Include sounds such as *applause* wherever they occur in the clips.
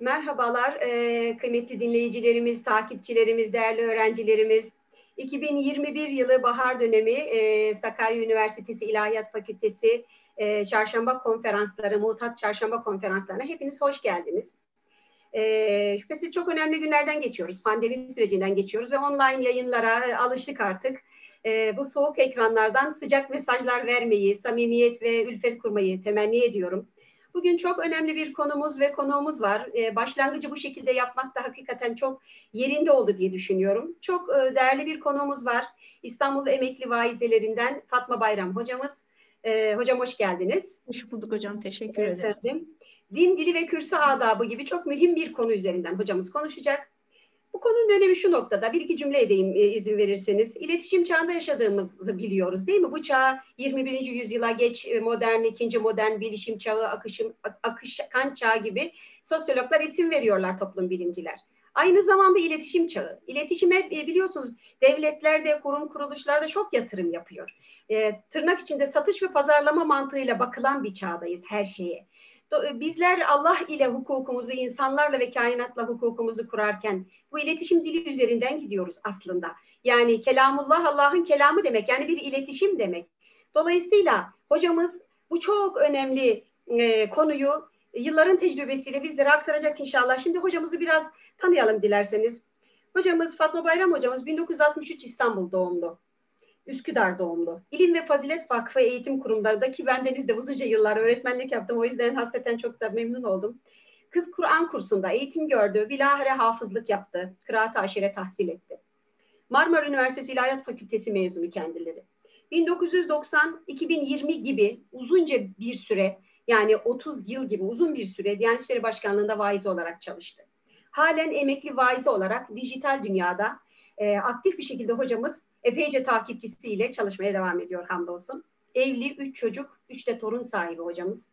Merhabalar e, kıymetli dinleyicilerimiz, takipçilerimiz, değerli öğrencilerimiz. 2021 yılı bahar dönemi e, Sakarya Üniversitesi İlahiyat Fakültesi e, çarşamba konferansları, mutat çarşamba konferanslarına hepiniz hoş geldiniz. E, şüphesiz çok önemli günlerden geçiyoruz, pandemi sürecinden geçiyoruz ve online yayınlara e, alıştık artık. E, bu soğuk ekranlardan sıcak mesajlar vermeyi, samimiyet ve ülfet kurmayı temenni ediyorum. Bugün çok önemli bir konumuz ve konuğumuz var. Ee, başlangıcı bu şekilde yapmak da hakikaten çok yerinde oldu diye düşünüyorum. Çok e, değerli bir konuğumuz var. İstanbul Emekli Vaizelerinden Fatma Bayram hocamız. Ee, hocam hoş geldiniz. Hoş bulduk hocam, teşekkür ederim. Efendim. Din, dili ve kürsü adabı gibi çok mühim bir konu üzerinden hocamız konuşacak. Bu konunun önemi şu noktada bir iki cümle edeyim e, izin verirseniz. İletişim çağında yaşadığımızı biliyoruz değil mi? Bu çağ 21. yüzyıla geç e, modern, ikinci modern bilişim çağı, akışım, akışkan çağı gibi sosyologlar isim veriyorlar toplum bilimciler. Aynı zamanda iletişim çağı. İletişime e, biliyorsunuz devletlerde, kurum kuruluşlarda çok yatırım yapıyor. E, tırnak içinde satış ve pazarlama mantığıyla bakılan bir çağdayız her şeye. E, bizler Allah ile hukukumuzu, insanlarla ve kainatla hukukumuzu kurarken bu iletişim dili üzerinden gidiyoruz aslında. Yani kelamullah Allah'ın kelamı demek yani bir iletişim demek. Dolayısıyla hocamız bu çok önemli e, konuyu yılların tecrübesiyle bizlere aktaracak inşallah. Şimdi hocamızı biraz tanıyalım dilerseniz. Hocamız Fatma Bayram hocamız 1963 İstanbul doğumlu. Üsküdar doğumlu. İlim ve Fazilet Vakfı Eğitim Kurumlarında ki bendeniz de uzunca yıllar öğretmenlik yaptım. O yüzden hasreten çok da memnun oldum. Kız Kur'an kursunda eğitim gördü. Bilahare hafızlık yaptı. Kıraat-ı aşire tahsil etti. Marmara Üniversitesi İlahiyat Fakültesi mezunu kendileri. 1990-2020 gibi uzunca bir süre yani 30 yıl gibi uzun bir süre Diyanet İşleri Başkanlığı'nda vaiz olarak çalıştı. Halen emekli vaiz olarak dijital dünyada e, aktif bir şekilde hocamız epeyce takipçisiyle çalışmaya devam ediyor hamdolsun. Evli, üç çocuk, üç de torun sahibi hocamız.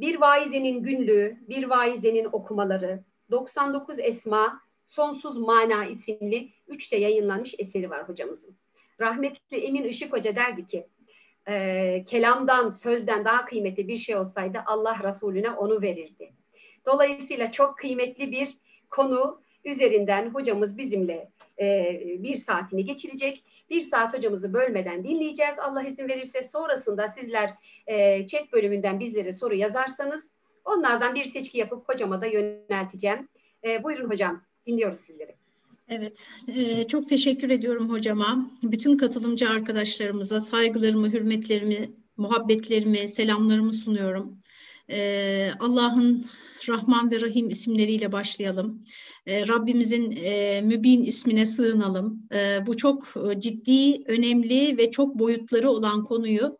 Bir vaizenin günlüğü, bir vaizenin okumaları, 99 Esma, Sonsuz Mana isimli üç de yayınlanmış eseri var hocamızın. Rahmetli Emin Işık Hoca derdi ki, e, kelamdan, sözden daha kıymetli bir şey olsaydı Allah Resulüne onu verirdi. Dolayısıyla çok kıymetli bir konu üzerinden hocamız bizimle e, bir saatini geçirecek. Bir saat hocamızı bölmeden dinleyeceğiz. Allah izin verirse sonrasında sizler e, chat bölümünden bizlere soru yazarsanız onlardan bir seçki yapıp hocama da yönelteceğim. E, buyurun hocam dinliyoruz sizleri. Evet, e, çok teşekkür ediyorum hocama. Bütün katılımcı arkadaşlarımıza saygılarımı, hürmetlerimi, muhabbetlerimi, selamlarımı sunuyorum. E, Allah'ın Rahman ve Rahim isimleriyle başlayalım. E, Rabbimizin e, Mübin ismine sığınalım. E, bu çok e, ciddi, önemli ve çok boyutları olan konuyu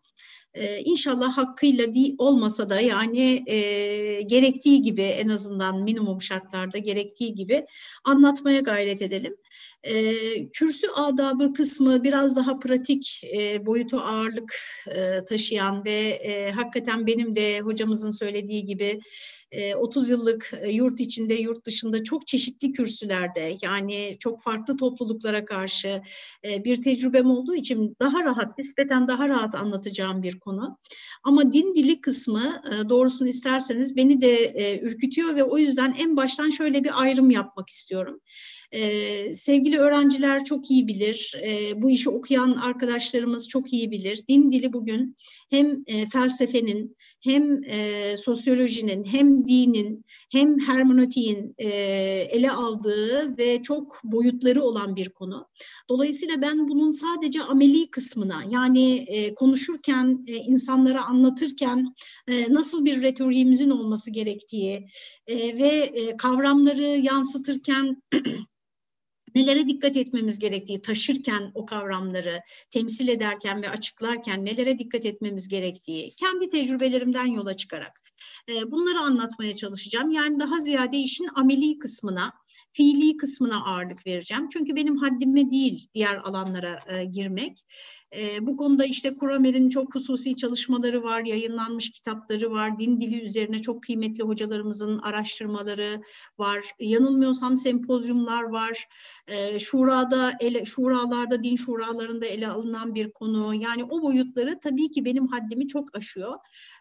e, inşallah hakkıyla değil olmasa da yani e, gerektiği gibi en azından minimum şartlarda gerektiği gibi anlatmaya gayret edelim. E, kürsü adabı kısmı biraz daha pratik e, boyutu ağırlık e, taşıyan ve e, hakikaten benim de hocamızın söylediği gibi 30 yıllık yurt içinde, yurt dışında çok çeşitli kürsülerde yani çok farklı topluluklara karşı bir tecrübem olduğu için daha rahat, nispeten daha rahat anlatacağım bir konu. Ama din dili kısmı doğrusunu isterseniz beni de ürkütüyor ve o yüzden en baştan şöyle bir ayrım yapmak istiyorum. Ee, sevgili öğrenciler çok iyi bilir, e, bu işi okuyan arkadaşlarımız çok iyi bilir. Din dili bugün hem e, felsefenin, hem e, sosyolojinin, hem dinin, hem hermeneutiğin e, ele aldığı ve çok boyutları olan bir konu. Dolayısıyla ben bunun sadece ameli kısmına, yani e, konuşurken, e, insanlara anlatırken e, nasıl bir retoriğimizin olması gerektiği e, ve e, kavramları yansıtırken *clears throat* nelere dikkat etmemiz gerektiği, taşırken o kavramları temsil ederken ve açıklarken nelere dikkat etmemiz gerektiği, kendi tecrübelerimden yola çıkarak e, bunları anlatmaya çalışacağım. Yani daha ziyade işin ameli kısmına, fiili kısmına ağırlık vereceğim. Çünkü benim haddime değil diğer alanlara e, girmek. E, bu konuda işte Kuramer'in çok hususi çalışmaları var, yayınlanmış kitapları var, din dili üzerine çok kıymetli hocalarımızın araştırmaları var. Yanılmıyorsam sempozyumlar var. E, şurada, ele, şuralarda, din şuralarında ele alınan bir konu. Yani o boyutları tabii ki benim haddimi çok aşıyor.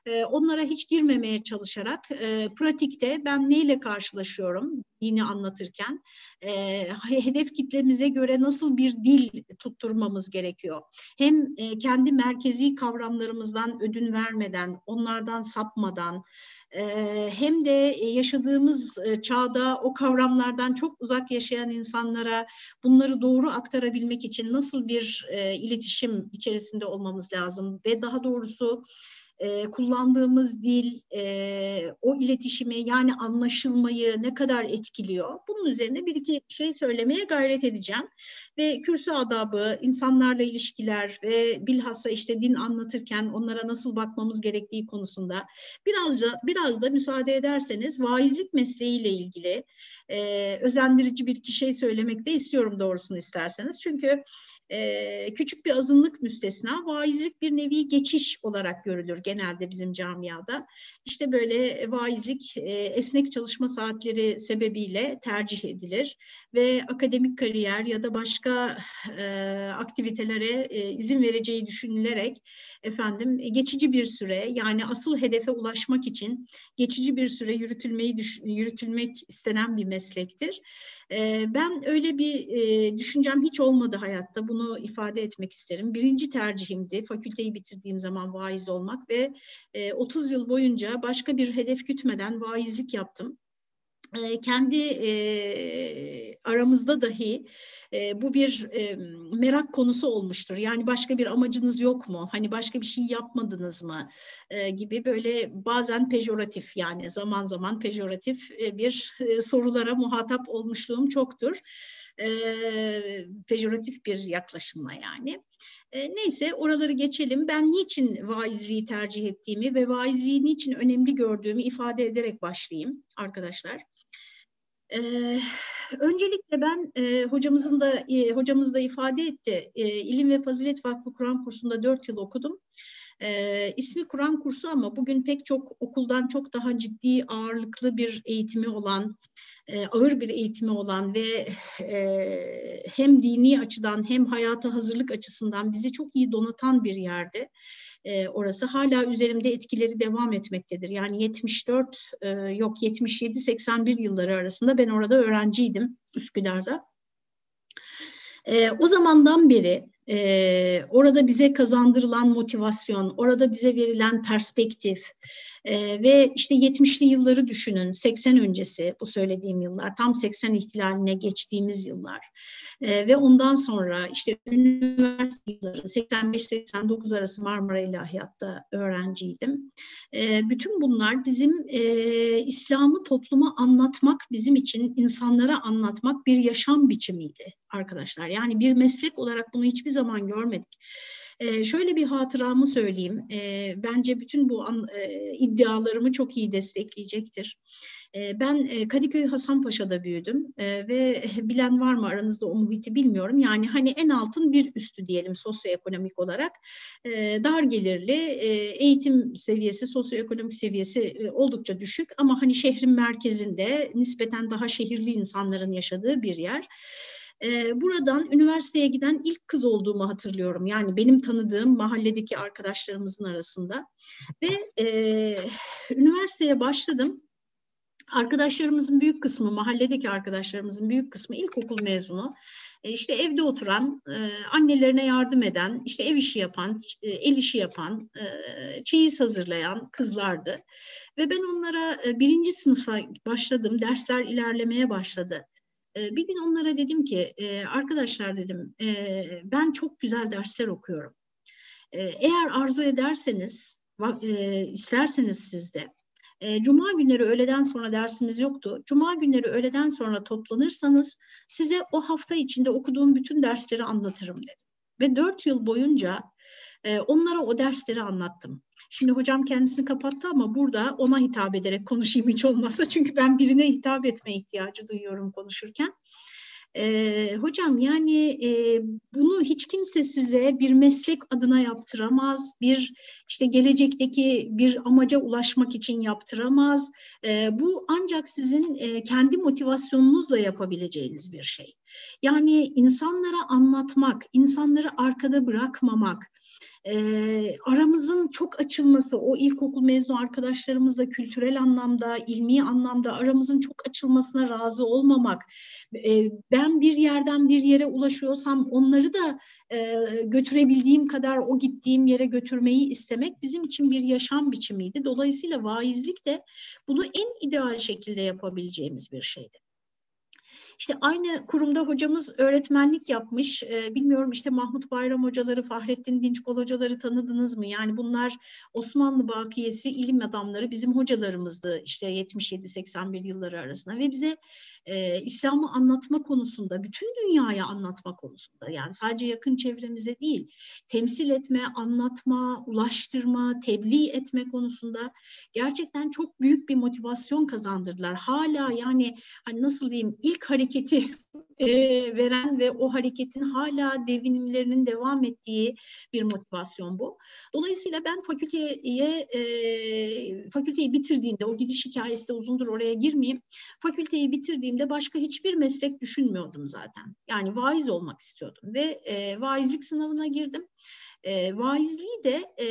e, onlara hiç girmemeye çalışarak e, pratikte ben neyle karşılaşıyorum dini anlatırken e, hedef kitlemize göre nasıl bir dil tutturmamız gerekiyor. Hem e, kendi merkezi kavramlarımızdan ödün vermeden, onlardan sapmadan, hem de yaşadığımız çağda o kavramlardan çok uzak yaşayan insanlara bunları doğru aktarabilmek için nasıl bir iletişim içerisinde olmamız lazım ve daha doğrusu e, kullandığımız dil e, o iletişimi yani anlaşılmayı ne kadar etkiliyor? Bunun üzerine bir iki şey söylemeye gayret edeceğim. Ve kürsü adabı, insanlarla ilişkiler ve bilhassa işte din anlatırken onlara nasıl bakmamız gerektiği konusunda biraz da, biraz da müsaade ederseniz vaizlik mesleğiyle ilgili e, özendirici bir iki şey söylemek de istiyorum doğrusunu isterseniz. Çünkü e, küçük bir azınlık müstesna vaizlik bir nevi geçiş olarak görülür genelde bizim camiada. İşte böyle vaizlik e, esnek çalışma saatleri sebebiyle tercih edilir ve akademik kariyer ya da başka e, aktivitelere e, izin vereceği düşünülerek efendim geçici bir süre yani asıl hedefe ulaşmak için geçici bir süre yürütülmeyi yürütülmek istenen bir meslektir. E, ben öyle bir e, düşüncem hiç olmadı hayatta. Bunu bunu ifade etmek isterim. Birinci tercihimdi fakülteyi bitirdiğim zaman vaiz olmak ve 30 yıl boyunca başka bir hedef gütmeden vaizlik yaptım kendi e, aramızda dahi e, bu bir e, merak konusu olmuştur. Yani başka bir amacınız yok mu? Hani başka bir şey yapmadınız mı? E, gibi böyle bazen pejoratif yani zaman zaman pejoratif e, bir e, sorulara muhatap olmuşluğum çoktur. E, pejoratif bir yaklaşımla yani. E, neyse oraları geçelim. Ben niçin vaizliği tercih ettiğimi ve vaizliği niçin önemli gördüğümü ifade ederek başlayayım arkadaşlar. Ee, öncelikle ben e, hocamızın da e, hocamız da ifade etti. E, İlim ve Fazilet Vakfı Kur'an kursunda dört yıl okudum. E, ismi Kur'an kursu ama bugün pek çok okuldan çok daha ciddi ağırlıklı bir eğitimi olan, e, ağır bir eğitimi olan ve e, hem dini açıdan hem hayata hazırlık açısından bizi çok iyi donatan bir yerde e, orası. Hala üzerimde etkileri devam etmektedir. Yani 74 e, yok 77-81 yılları arasında ben orada öğrenciydim Üsküdar'da. E, o zamandan beri e, orada bize kazandırılan motivasyon, orada bize verilen perspektif e, ve işte 70'li yılları düşünün, 80 öncesi bu söylediğim yıllar, tam 80 ihtilaline geçtiğimiz yıllar e, ve ondan sonra işte üniversite yılları 85-89 arası Marmara İlahiyat'ta öğrenciydim. E, bütün bunlar bizim e, İslam'ı topluma anlatmak, bizim için insanlara anlatmak bir yaşam biçimiydi arkadaşlar. Yani bir meslek olarak bunu hiçbir zaman görmedik. Ee, şöyle bir hatıramı söyleyeyim. Ee, bence bütün bu an, e, iddialarımı çok iyi destekleyecektir. Ee, ben e, Kadıköy Hasanpaşa'da büyüdüm e, ve *laughs* bilen var mı aranızda o muhiti bilmiyorum. Yani hani en altın bir üstü diyelim sosyoekonomik olarak. E, dar gelirli, e, eğitim seviyesi, sosyoekonomik seviyesi e, oldukça düşük ama hani şehrin merkezinde nispeten daha şehirli insanların yaşadığı bir yer e, buradan üniversiteye giden ilk kız olduğumu hatırlıyorum. Yani benim tanıdığım mahalledeki arkadaşlarımızın arasında. Ve e, üniversiteye başladım. Arkadaşlarımızın büyük kısmı, mahalledeki arkadaşlarımızın büyük kısmı ilkokul mezunu. E, işte evde oturan, e, annelerine yardım eden, işte ev işi yapan, el işi yapan, e, çeyiz hazırlayan kızlardı. Ve ben onlara e, birinci sınıfa başladım, dersler ilerlemeye başladı. Ee, bir gün onlara dedim ki e, arkadaşlar dedim e, ben çok güzel dersler okuyorum. E, eğer arzu ederseniz isterseniz siz de Cuma günleri öğleden sonra dersimiz yoktu. Cuma günleri öğleden sonra toplanırsanız size o hafta içinde okuduğum bütün dersleri anlatırım dedim. Ve dört yıl boyunca onlara o dersleri anlattım. Şimdi hocam kendisini kapattı ama burada ona hitap ederek konuşayım hiç olmazsa. Çünkü ben birine hitap etme ihtiyacı duyuyorum konuşurken. Ee, hocam yani e, bunu hiç kimse size bir meslek adına yaptıramaz, bir işte gelecekteki bir amaca ulaşmak için yaptıramaz. E, bu ancak sizin e, kendi motivasyonunuzla yapabileceğiniz bir şey. Yani insanlara anlatmak, insanları arkada bırakmamak, e, aramızın çok açılması, o ilkokul mezunu arkadaşlarımızla kültürel anlamda, ilmi anlamda aramızın çok açılmasına razı olmamak, e, bir yerden bir yere ulaşıyorsam onları da e, götürebildiğim kadar o gittiğim yere götürmeyi istemek bizim için bir yaşam biçimiydi. Dolayısıyla vaizlik de bunu en ideal şekilde yapabileceğimiz bir şeydi. İşte aynı kurumda hocamız öğretmenlik yapmış. E, bilmiyorum işte Mahmut Bayram hocaları, Fahrettin Dinçkol hocaları tanıdınız mı? Yani bunlar Osmanlı bakiyesi ilim adamları bizim hocalarımızdı işte 77-81 yılları arasında ve bize e, İslam'ı anlatma konusunda, bütün dünyaya anlatma konusunda yani sadece yakın çevremize değil, temsil etme, anlatma, ulaştırma, tebliğ etme konusunda gerçekten çok büyük bir motivasyon kazandırdılar. Hala yani hani nasıl diyeyim ilk hareketi e, veren ve o hareketin hala devinimlerinin devam ettiği bir motivasyon bu. Dolayısıyla ben fakülteye e, fakülteyi bitirdiğimde o gidiş hikayesi de uzundur oraya girmeyeyim. Fakülteyi bitirdiğimde başka hiçbir meslek düşünmüyordum zaten. Yani vaiz olmak istiyordum ve e, vaizlik sınavına girdim. E, vaizliği de e,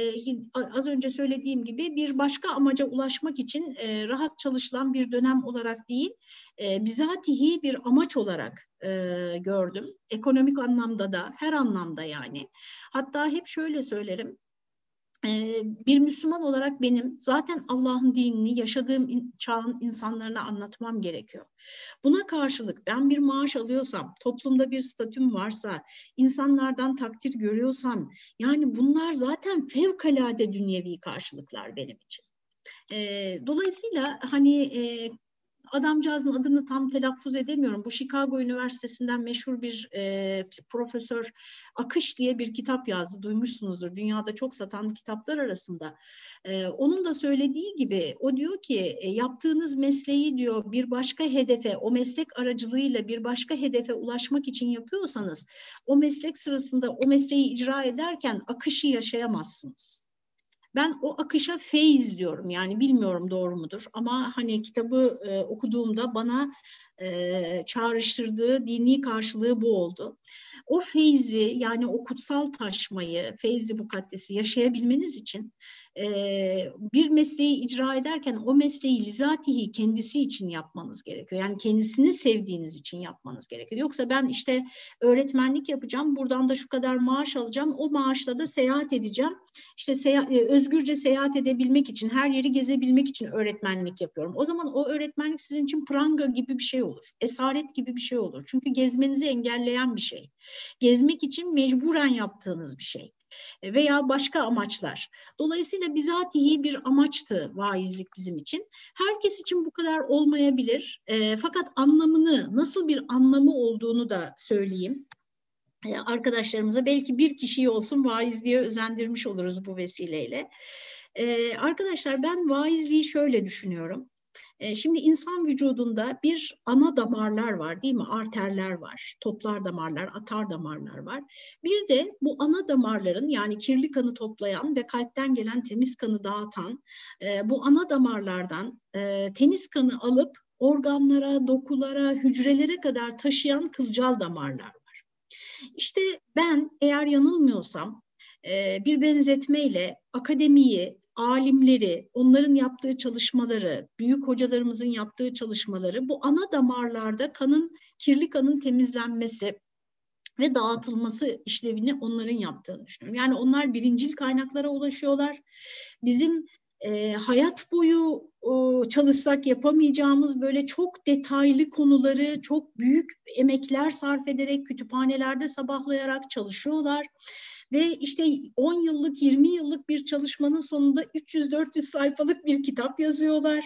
az önce söylediğim gibi bir başka amaca ulaşmak için e, rahat çalışılan bir dönem olarak değil, e, bizatihi bir amaç olarak e, gördüm. Ekonomik anlamda da, her anlamda yani. Hatta hep şöyle söylerim, bir Müslüman olarak benim zaten Allah'ın dinini yaşadığım çağın insanlarına anlatmam gerekiyor. Buna karşılık ben bir maaş alıyorsam, toplumda bir statüm varsa, insanlardan takdir görüyorsam, yani bunlar zaten fevkalade dünyevi karşılıklar benim için. Dolayısıyla hani adamcağızın adını tam telaffuz edemiyorum. Bu Chicago Üniversitesi'nden meşhur bir e, profesör Akış diye bir kitap yazdı. Duymuşsunuzdur. Dünyada çok satan kitaplar arasında. E, onun da söylediği gibi o diyor ki e, yaptığınız mesleği diyor bir başka hedefe, o meslek aracılığıyla bir başka hedefe ulaşmak için yapıyorsanız o meslek sırasında o mesleği icra ederken akışı yaşayamazsınız. Ben o akışa feyiz diyorum yani bilmiyorum doğru mudur ama hani kitabı e, okuduğumda bana e, çağrıştırdığı dini karşılığı bu oldu. O feyzi yani o kutsal taşmayı, feyzi mukaddesi yaşayabilmeniz için bir mesleği icra ederken o mesleği lizatihi kendisi için yapmanız gerekiyor. Yani kendisini sevdiğiniz için yapmanız gerekiyor. Yoksa ben işte öğretmenlik yapacağım, buradan da şu kadar maaş alacağım, o maaşla da seyahat edeceğim. İşte seyahat, e, özgürce seyahat edebilmek için, her yeri gezebilmek için öğretmenlik yapıyorum. O zaman o öğretmenlik sizin için pranga gibi bir şey olur. Esaret gibi bir şey olur. Çünkü gezmenizi engelleyen bir şey. Gezmek için mecburen yaptığınız bir şey veya başka amaçlar. Dolayısıyla bizatihi bir amaçtı vaizlik bizim için. Herkes için bu kadar olmayabilir. E, fakat anlamını, nasıl bir anlamı olduğunu da söyleyeyim e, arkadaşlarımıza. Belki bir kişiyi olsun vaizliğe özendirmiş oluruz bu vesileyle. Ee, arkadaşlar ben vaizliği şöyle düşünüyorum. E, şimdi insan vücudunda bir ana damarlar var değil mi? Arterler var, toplar damarlar, atar damarlar var. Bir de bu ana damarların yani kirli kanı toplayan ve kalpten gelen temiz kanı dağıtan e, bu ana damarlardan e, temiz kanı alıp organlara, dokulara, hücrelere kadar taşıyan kılcal damarlar var. İşte ben eğer yanılmıyorsam bir benzetmeyle akademiyi, alimleri, onların yaptığı çalışmaları, büyük hocalarımızın yaptığı çalışmaları bu ana damarlarda kanın, kirli kanın temizlenmesi ve dağıtılması işlevini onların yaptığını düşünüyorum. Yani onlar birincil kaynaklara ulaşıyorlar. Bizim e, hayat boyu e, çalışsak yapamayacağımız böyle çok detaylı konuları çok büyük emekler sarf ederek kütüphanelerde sabahlayarak çalışıyorlar ve işte 10 yıllık 20 yıllık bir çalışmanın sonunda 300-400 sayfalık bir kitap yazıyorlar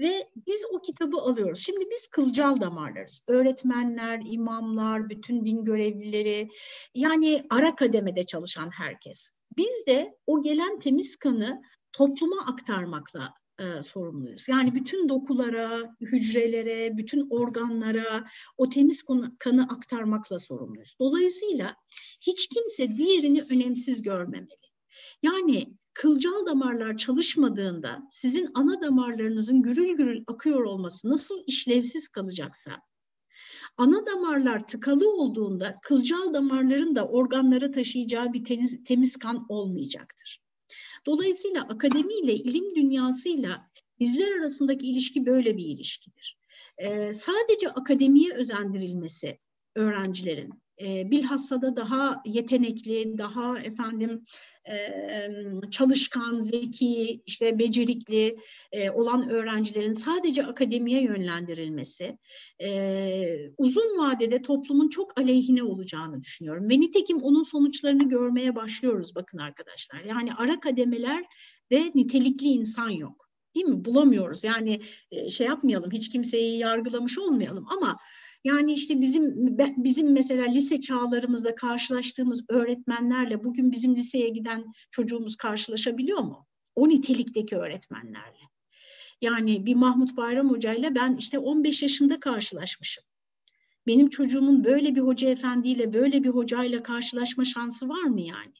ve biz o kitabı alıyoruz. Şimdi biz kılcal damarlarız. Öğretmenler, imamlar, bütün din görevlileri yani ara kademede çalışan herkes. Biz de o gelen temiz kanı topluma aktarmakla e, sorumluyuz. Yani bütün dokulara, hücrelere, bütün organlara o temiz kanı aktarmakla sorumluyuz. Dolayısıyla hiç kimse diğerini önemsiz görmemeli. Yani kılcal damarlar çalışmadığında sizin ana damarlarınızın gürül gürül akıyor olması nasıl işlevsiz kalacaksa Ana damarlar tıkalı olduğunda kılcal damarların da organlara taşıyacağı bir temiz, temiz kan olmayacaktır. Dolayısıyla akademiyle, ilim dünyasıyla bizler arasındaki ilişki böyle bir ilişkidir. Ee, sadece akademiye özendirilmesi öğrencilerin e, bilhassa da daha yetenekli, daha efendim e, çalışkan, zeki, işte becerikli e, olan öğrencilerin sadece akademiye yönlendirilmesi e, uzun vadede toplumun çok aleyhine olacağını düşünüyorum. Ve nitekim onun sonuçlarını görmeye başlıyoruz bakın arkadaşlar. Yani ara kademeler de nitelikli insan yok. Değil mi? Bulamıyoruz. Yani e, şey yapmayalım, hiç kimseyi yargılamış olmayalım ama yani işte bizim bizim mesela lise çağlarımızda karşılaştığımız öğretmenlerle bugün bizim liseye giden çocuğumuz karşılaşabiliyor mu? O nitelikteki öğretmenlerle. Yani bir Mahmut Bayram Hoca ile ben işte 15 yaşında karşılaşmışım. Benim çocuğumun böyle bir hoca efendiyle, böyle bir hocayla karşılaşma şansı var mı yani?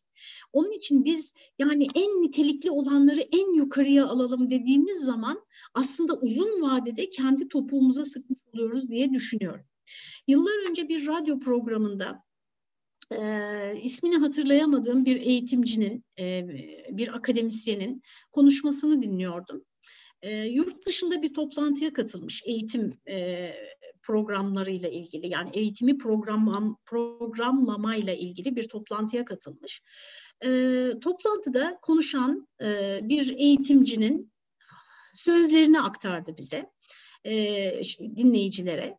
Onun için biz yani en nitelikli olanları en yukarıya alalım dediğimiz zaman aslında uzun vadede kendi topuğumuza sıkmış oluyoruz diye düşünüyorum. Yıllar önce bir radyo programında e, ismini hatırlayamadığım bir eğitimcinin, e, bir akademisyenin konuşmasını dinliyordum. E, yurt dışında bir toplantıya katılmış eğitim e, programlarıyla ilgili yani eğitimi program, programlamayla ilgili bir toplantıya katılmış. E, toplantıda konuşan e, bir eğitimcinin sözlerini aktardı bize e, dinleyicilere.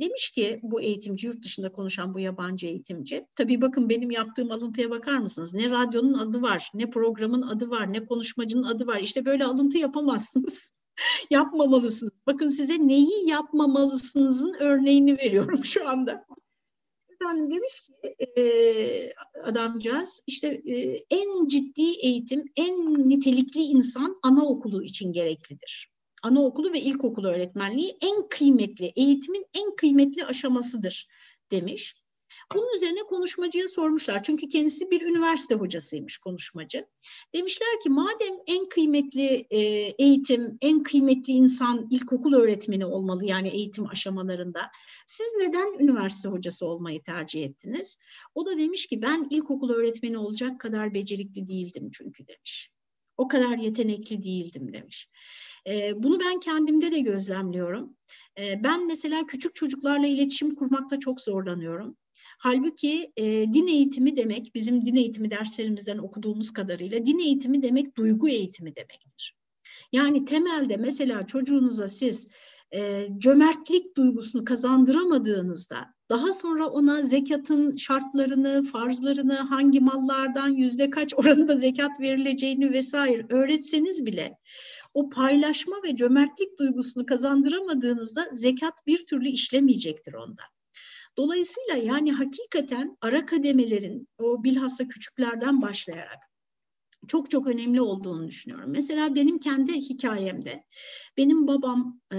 Demiş ki bu eğitimci, yurt dışında konuşan bu yabancı eğitimci, tabii bakın benim yaptığım alıntıya bakar mısınız? Ne radyonun adı var, ne programın adı var, ne konuşmacının adı var. İşte böyle alıntı yapamazsınız. *laughs* Yapmamalısınız. Bakın size neyi yapmamalısınızın örneğini veriyorum şu anda. Efendim demiş ki e, adamcağız işte e, en ciddi eğitim, en nitelikli insan anaokulu için gereklidir anaokulu ve ilkokulu öğretmenliği en kıymetli, eğitimin en kıymetli aşamasıdır demiş. Bunun üzerine konuşmacıya sormuşlar. Çünkü kendisi bir üniversite hocasıymış konuşmacı. Demişler ki madem en kıymetli e, eğitim, en kıymetli insan ilkokul öğretmeni olmalı yani eğitim aşamalarında. Siz neden üniversite hocası olmayı tercih ettiniz? O da demiş ki ben ilkokul öğretmeni olacak kadar becerikli değildim çünkü demiş. O kadar yetenekli değildim demiş. E, bunu ben kendimde de gözlemliyorum. E, ben mesela küçük çocuklarla iletişim kurmakta çok zorlanıyorum. Halbuki e, din eğitimi demek, bizim din eğitimi derslerimizden okuduğumuz kadarıyla din eğitimi demek duygu eğitimi demektir. Yani temelde mesela çocuğunuza siz e, cömertlik duygusunu kazandıramadığınızda daha sonra ona zekatın şartlarını, farzlarını, hangi mallardan yüzde kaç oranında zekat verileceğini vesaire öğretseniz bile o paylaşma ve cömertlik duygusunu kazandıramadığınızda zekat bir türlü işlemeyecektir onda. Dolayısıyla yani hakikaten ara kademelerin o bilhassa küçüklerden başlayarak çok çok önemli olduğunu düşünüyorum. Mesela benim kendi hikayemde benim babam, e,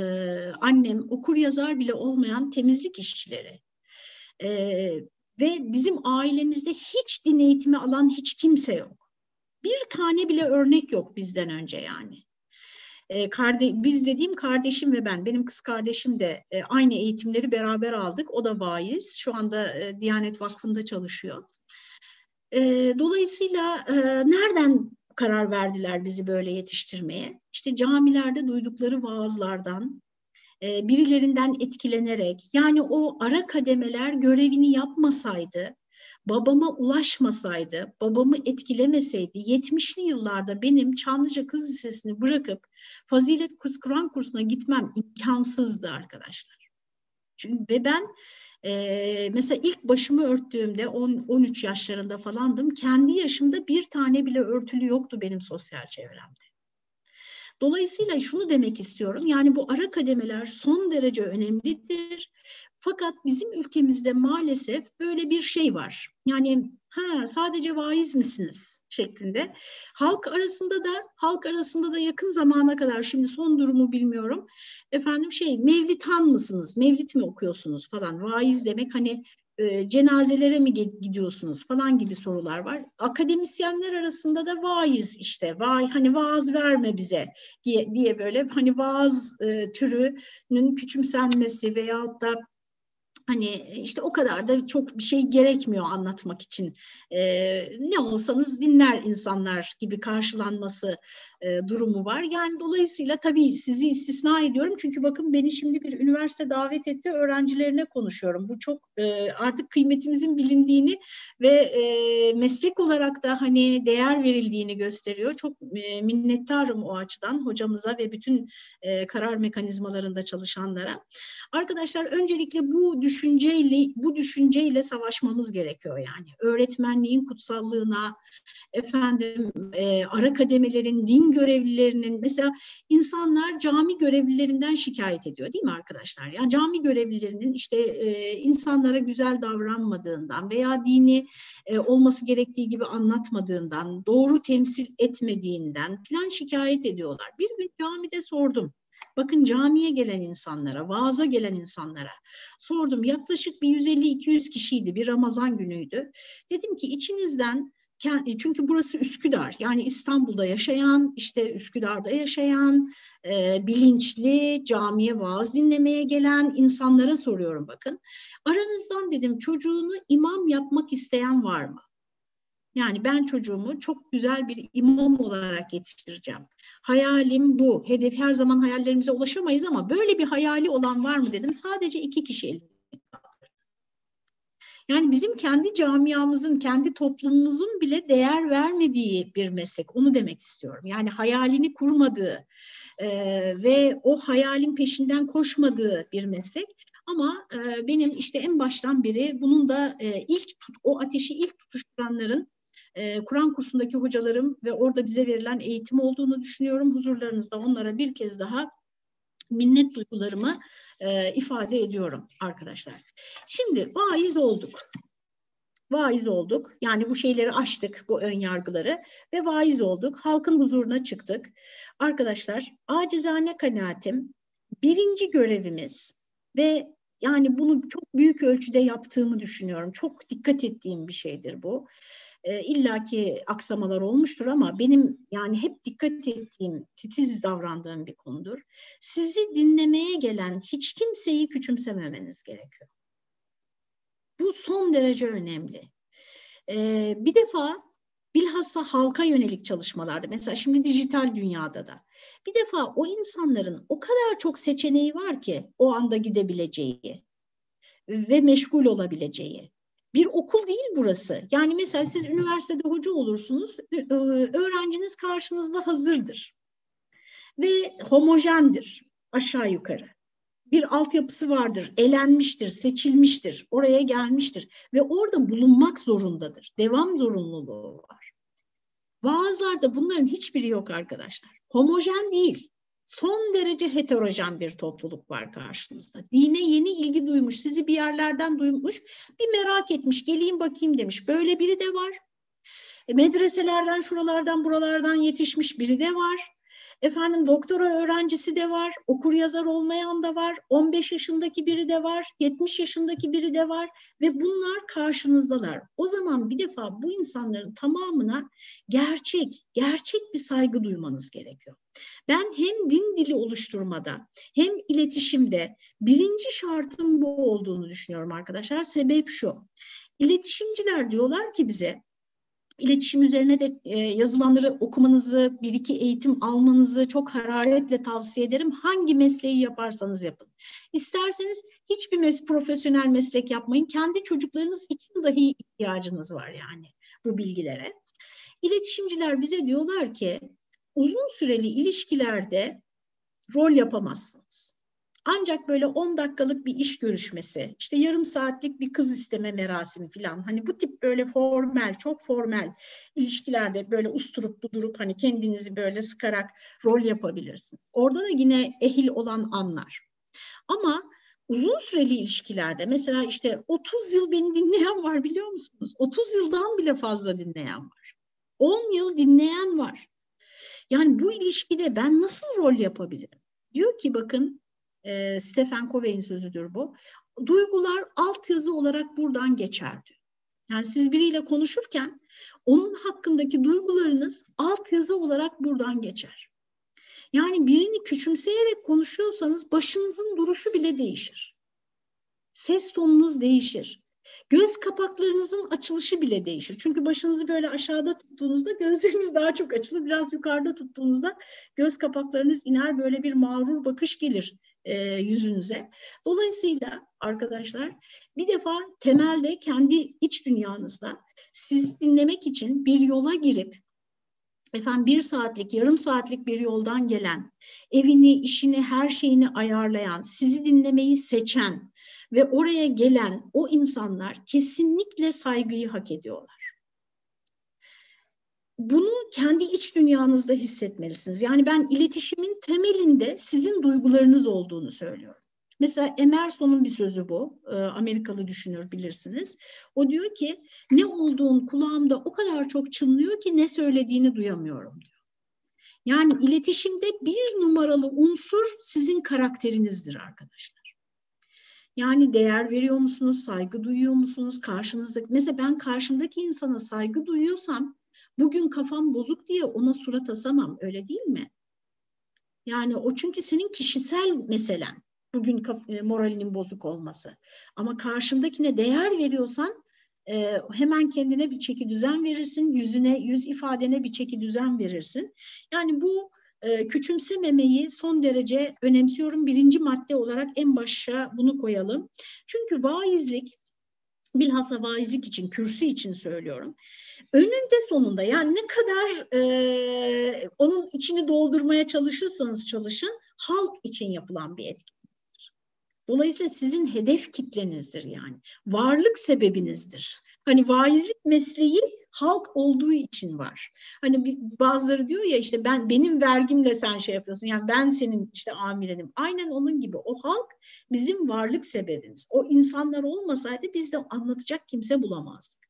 annem okur yazar bile olmayan temizlik işçileri e, ve bizim ailemizde hiç din eğitimi alan hiç kimse yok. Bir tane bile örnek yok bizden önce yani. E, karde, biz dediğim kardeşim ve ben, benim kız kardeşim de e, aynı eğitimleri beraber aldık. O da vaiz, şu anda e, Diyanet Vakfı'nda çalışıyor. E, dolayısıyla e, nereden karar verdiler bizi böyle yetiştirmeye? İşte camilerde duydukları vaazlardan, e, birilerinden etkilenerek, yani o ara kademeler görevini yapmasaydı, babama ulaşmasaydı, babamı etkilemeseydi 70'li yıllarda benim Çamlıca Kız Lisesi'ni bırakıp Fazilet Kız Kur'an kursuna gitmem imkansızdı arkadaşlar. Çünkü ve ben e, mesela ilk başımı örttüğümde 10, 13 yaşlarında falandım. Kendi yaşımda bir tane bile örtülü yoktu benim sosyal çevremde. Dolayısıyla şunu demek istiyorum. Yani bu ara kademeler son derece önemlidir. Fakat bizim ülkemizde maalesef böyle bir şey var. Yani ha sadece vaiz misiniz şeklinde. Halk arasında da halk arasında da yakın zamana kadar şimdi son durumu bilmiyorum. Efendim şey mevlitan mısınız? Mevlit mi okuyorsunuz falan. Vaiz demek hani e, cenazelere mi gidiyorsunuz falan gibi sorular var. Akademisyenler arasında da vaiz işte vay hani vaaz verme bize diye diye böyle hani vaaz e, türünün küçümsenmesi veyahut da Hani işte o kadar da çok bir şey gerekmiyor anlatmak için. E, ne olsanız dinler insanlar gibi karşılanması e, durumu var. Yani dolayısıyla tabii sizi istisna ediyorum. Çünkü bakın beni şimdi bir üniversite davet etti. Öğrencilerine konuşuyorum. Bu çok e, artık kıymetimizin bilindiğini ve e, meslek olarak da hani değer verildiğini gösteriyor. Çok e, minnettarım o açıdan hocamıza ve bütün e, karar mekanizmalarında çalışanlara. Arkadaşlar öncelikle bu düş düşünceyle bu düşünceyle savaşmamız gerekiyor yani. Öğretmenliğin kutsallığına, efendim e, ara kademelerin, din görevlilerinin mesela insanlar cami görevlilerinden şikayet ediyor değil mi arkadaşlar? Yani cami görevlilerinin işte e, insanlara güzel davranmadığından veya dini e, olması gerektiği gibi anlatmadığından, doğru temsil etmediğinden falan şikayet ediyorlar. Bir gün camide sordum. Bakın camiye gelen insanlara, vaaza gelen insanlara sordum. Yaklaşık bir 150-200 kişiydi. Bir Ramazan günüydü. Dedim ki içinizden çünkü burası Üsküdar yani İstanbul'da yaşayan işte Üsküdar'da yaşayan e, bilinçli camiye vaaz dinlemeye gelen insanlara soruyorum bakın. Aranızdan dedim çocuğunu imam yapmak isteyen var mı? Yani ben çocuğumu çok güzel bir imam olarak yetiştireceğim. Hayalim bu. Hedef her zaman hayallerimize ulaşamayız ama böyle bir hayali olan var mı dedim. Sadece iki kişi elini yani bizim kendi camiamızın, kendi toplumumuzun bile değer vermediği bir meslek. Onu demek istiyorum. Yani hayalini kurmadığı e, ve o hayalin peşinden koşmadığı bir meslek. Ama e, benim işte en baştan beri bunun da e, ilk o ateşi ilk tutuşturanların e, Kur'an kursundaki hocalarım ve orada bize verilen eğitim olduğunu düşünüyorum. Huzurlarınızda onlara bir kez daha minnet duygularımı e, ifade ediyorum arkadaşlar. Şimdi vaiz olduk. Vaiz olduk. Yani bu şeyleri aştık, bu ön yargıları ve vaiz olduk. Halkın huzuruna çıktık. Arkadaşlar, acizane kanaatim birinci görevimiz ve yani bunu çok büyük ölçüde yaptığımı düşünüyorum. Çok dikkat ettiğim bir şeydir bu e, illaki aksamalar olmuştur ama benim yani hep dikkat ettiğim, titiz davrandığım bir konudur. Sizi dinlemeye gelen hiç kimseyi küçümsememeniz gerekiyor. Bu son derece önemli. E, bir defa bilhassa halka yönelik çalışmalarda mesela şimdi dijital dünyada da bir defa o insanların o kadar çok seçeneği var ki o anda gidebileceği ve meşgul olabileceği bir okul değil burası. Yani mesela siz üniversitede hoca olursunuz, öğrenciniz karşınızda hazırdır ve homojendir aşağı yukarı. Bir altyapısı vardır, elenmiştir, seçilmiştir, oraya gelmiştir ve orada bulunmak zorundadır. Devam zorunluluğu var. Vaazlarda bunların hiçbiri yok arkadaşlar. Homojen değil son derece heterojen bir topluluk var karşınızda. Dine yeni ilgi duymuş, sizi bir yerlerden duymuş, bir merak etmiş, geleyim bakayım demiş. Böyle biri de var. E, medreselerden, şuralardan, buralardan yetişmiş biri de var. Efendim doktora öğrencisi de var, okur yazar olmayan da var, 15 yaşındaki biri de var, 70 yaşındaki biri de var ve bunlar karşınızdalar. O zaman bir defa bu insanların tamamına gerçek, gerçek bir saygı duymanız gerekiyor. Ben hem din dili oluşturmada hem iletişimde birinci şartım bu olduğunu düşünüyorum arkadaşlar. Sebep şu. İletişimciler diyorlar ki bize İletişim üzerine de e, yazılanları okumanızı, bir iki eğitim almanızı çok hararetle tavsiye ederim. Hangi mesleği yaparsanız yapın. İsterseniz hiçbir mes profesyonel meslek yapmayın. Kendi çocuklarınız için dahi ihtiyacınız var yani bu bilgilere. İletişimciler bize diyorlar ki uzun süreli ilişkilerde rol yapamazsınız. Ancak böyle 10 dakikalık bir iş görüşmesi, işte yarım saatlik bir kız isteme merasimi falan. Hani bu tip böyle formel, çok formel ilişkilerde böyle usturuplu durup hani kendinizi böyle sıkarak rol yapabilirsiniz. Orada da yine ehil olan anlar. Ama uzun süreli ilişkilerde mesela işte 30 yıl beni dinleyen var biliyor musunuz? 30 yıldan bile fazla dinleyen var. 10 yıl dinleyen var. Yani bu ilişkide ben nasıl rol yapabilirim? Diyor ki bakın e, Stephen Covey'in sözüdür bu. Duygular altyazı olarak buradan geçer diyor. Yani siz biriyle konuşurken onun hakkındaki duygularınız altyazı olarak buradan geçer. Yani birini küçümseyerek konuşuyorsanız başınızın duruşu bile değişir. Ses tonunuz değişir. Göz kapaklarınızın açılışı bile değişir. Çünkü başınızı böyle aşağıda tuttuğunuzda gözleriniz daha çok açılır. Biraz yukarıda tuttuğunuzda göz kapaklarınız iner böyle bir mağrur bakış gelir e, yüzünüze. Dolayısıyla arkadaşlar bir defa temelde kendi iç dünyanızda siz dinlemek için bir yola girip efendim bir saatlik, yarım saatlik bir yoldan gelen, evini, işini, her şeyini ayarlayan, sizi dinlemeyi seçen ve oraya gelen o insanlar kesinlikle saygıyı hak ediyorlar. Bunu kendi iç dünyanızda hissetmelisiniz. Yani ben iletişimin temelinde sizin duygularınız olduğunu söylüyorum. Mesela Emerson'un bir sözü bu. E, Amerikalı düşünür bilirsiniz. O diyor ki ne olduğun kulağımda o kadar çok çınlıyor ki ne söylediğini duyamıyorum diyor. Yani iletişimde bir numaralı unsur sizin karakterinizdir arkadaşlar. Yani değer veriyor musunuz, saygı duyuyor musunuz karşınızdaki? Mesela ben karşımdaki insana saygı duyuyorsam bugün kafam bozuk diye ona surat asamam öyle değil mi? Yani o çünkü senin kişisel meselen bugün e, moralinin bozuk olması. Ama karşındakine değer veriyorsan e, hemen kendine bir çeki düzen verirsin, yüzüne, yüz ifadene bir çeki düzen verirsin. Yani bu e, küçümsememeyi son derece önemsiyorum. Birinci madde olarak en başa bunu koyalım. Çünkü vaizlik, bilhassa vaizlik için, kürsü için söylüyorum. Önünde sonunda yani ne kadar e, onun içini doldurmaya çalışırsanız çalışın, halk için yapılan bir etki. Dolayısıyla sizin hedef kitlenizdir yani. Varlık sebebinizdir. Hani vaizlik mesleği halk olduğu için var. Hani bazıları diyor ya işte ben benim vergimle sen şey yapıyorsun. Yani ben senin işte amirenim. Aynen onun gibi. O halk bizim varlık sebebimiz. O insanlar olmasaydı biz de anlatacak kimse bulamazdık.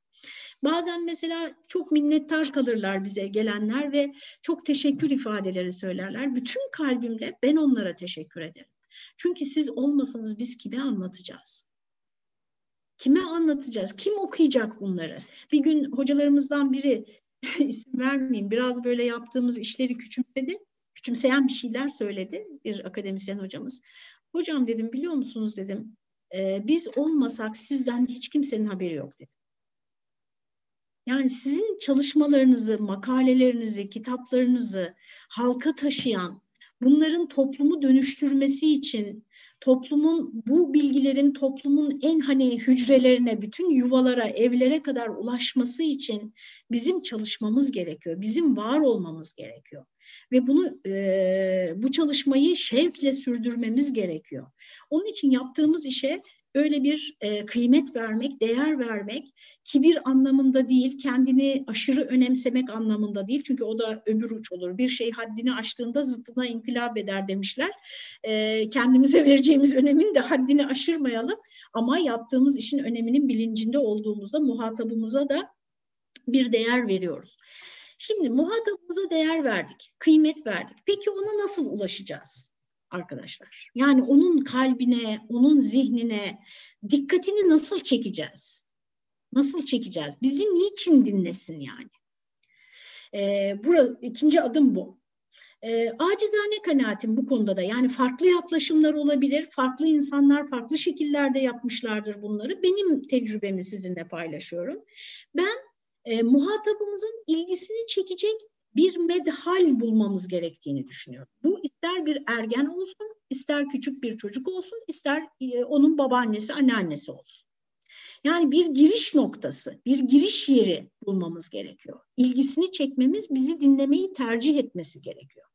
Bazen mesela çok minnettar kalırlar bize gelenler ve çok teşekkür ifadeleri söylerler. Bütün kalbimle ben onlara teşekkür ederim. Çünkü siz olmasanız biz kime anlatacağız? Kime anlatacağız? Kim okuyacak bunları? Bir gün hocalarımızdan biri *laughs* isim vermeyeyim biraz böyle yaptığımız işleri küçümsedi. Küçümseyen bir şeyler söyledi bir akademisyen hocamız. Hocam dedim biliyor musunuz dedim e, biz olmasak sizden hiç kimsenin haberi yok dedim. Yani sizin çalışmalarınızı, makalelerinizi, kitaplarınızı halka taşıyan, bunların toplumu dönüştürmesi için toplumun bu bilgilerin toplumun en hani hücrelerine, bütün yuvalara, evlere kadar ulaşması için bizim çalışmamız gerekiyor. Bizim var olmamız gerekiyor. Ve bunu e, bu çalışmayı şevkle sürdürmemiz gerekiyor. Onun için yaptığımız işe öyle bir e, kıymet vermek, değer vermek, kibir anlamında değil, kendini aşırı önemsemek anlamında değil. Çünkü o da öbür uç olur. Bir şey haddini aştığında zıttına inkılap eder demişler. E, kendimize *laughs* vereceğimiz önemin de haddini aşırmayalım. Ama yaptığımız işin öneminin bilincinde olduğumuzda muhatabımıza da bir değer veriyoruz. Şimdi muhatabımıza değer verdik, kıymet verdik. Peki ona nasıl ulaşacağız? Arkadaşlar. Yani onun kalbine, onun zihnine dikkatini nasıl çekeceğiz? Nasıl çekeceğiz? Bizi niçin dinlesin yani? Ee, burası, ikinci adım bu. E, acizane kanaatim bu konuda da yani farklı yaklaşımlar olabilir, farklı insanlar farklı şekillerde yapmışlardır bunları. Benim tecrübemi sizinle paylaşıyorum. Ben e, muhatabımızın ilgisini çekecek bir medhal bulmamız gerektiğini düşünüyorum. Bu ister bir ergen olsun, ister küçük bir çocuk olsun, ister e, onun babaannesi, anneannesi olsun. Yani bir giriş noktası, bir giriş yeri bulmamız gerekiyor. İlgisini çekmemiz, bizi dinlemeyi tercih etmesi gerekiyor.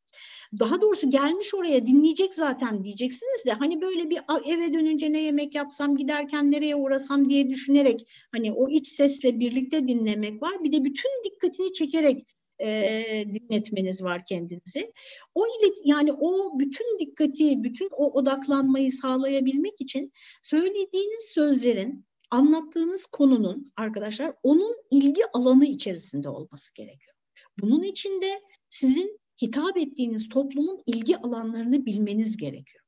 Daha doğrusu gelmiş oraya dinleyecek zaten diyeceksiniz de hani böyle bir eve dönünce ne yemek yapsam giderken nereye uğrasam diye düşünerek hani o iç sesle birlikte dinlemek var. Bir de bütün dikkatini çekerek e, dinletmeniz var kendinizi. O ile yani o bütün dikkati, bütün o odaklanmayı sağlayabilmek için söylediğiniz sözlerin, anlattığınız konunun arkadaşlar onun ilgi alanı içerisinde olması gerekiyor. Bunun için de sizin hitap ettiğiniz toplumun ilgi alanlarını bilmeniz gerekiyor.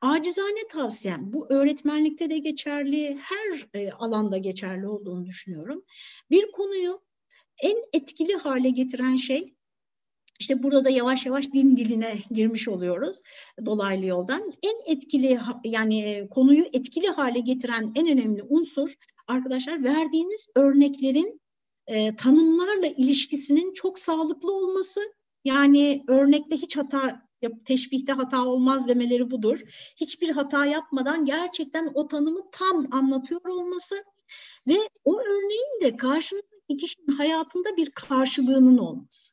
Acizane tavsiyem, bu öğretmenlikte de geçerli, her alanda geçerli olduğunu düşünüyorum. Bir konuyu en etkili hale getiren şey İşte burada yavaş yavaş din diline girmiş oluyoruz dolaylı yoldan. En etkili yani konuyu etkili hale getiren en önemli unsur arkadaşlar verdiğiniz örneklerin e, tanımlarla ilişkisinin çok sağlıklı olması. Yani örnekte hiç hata teşbihte hata olmaz demeleri budur. Hiçbir hata yapmadan gerçekten o tanımı tam anlatıyor olması ve o örneğin de karşınızdaki kişinin hayatında bir karşılığının olması.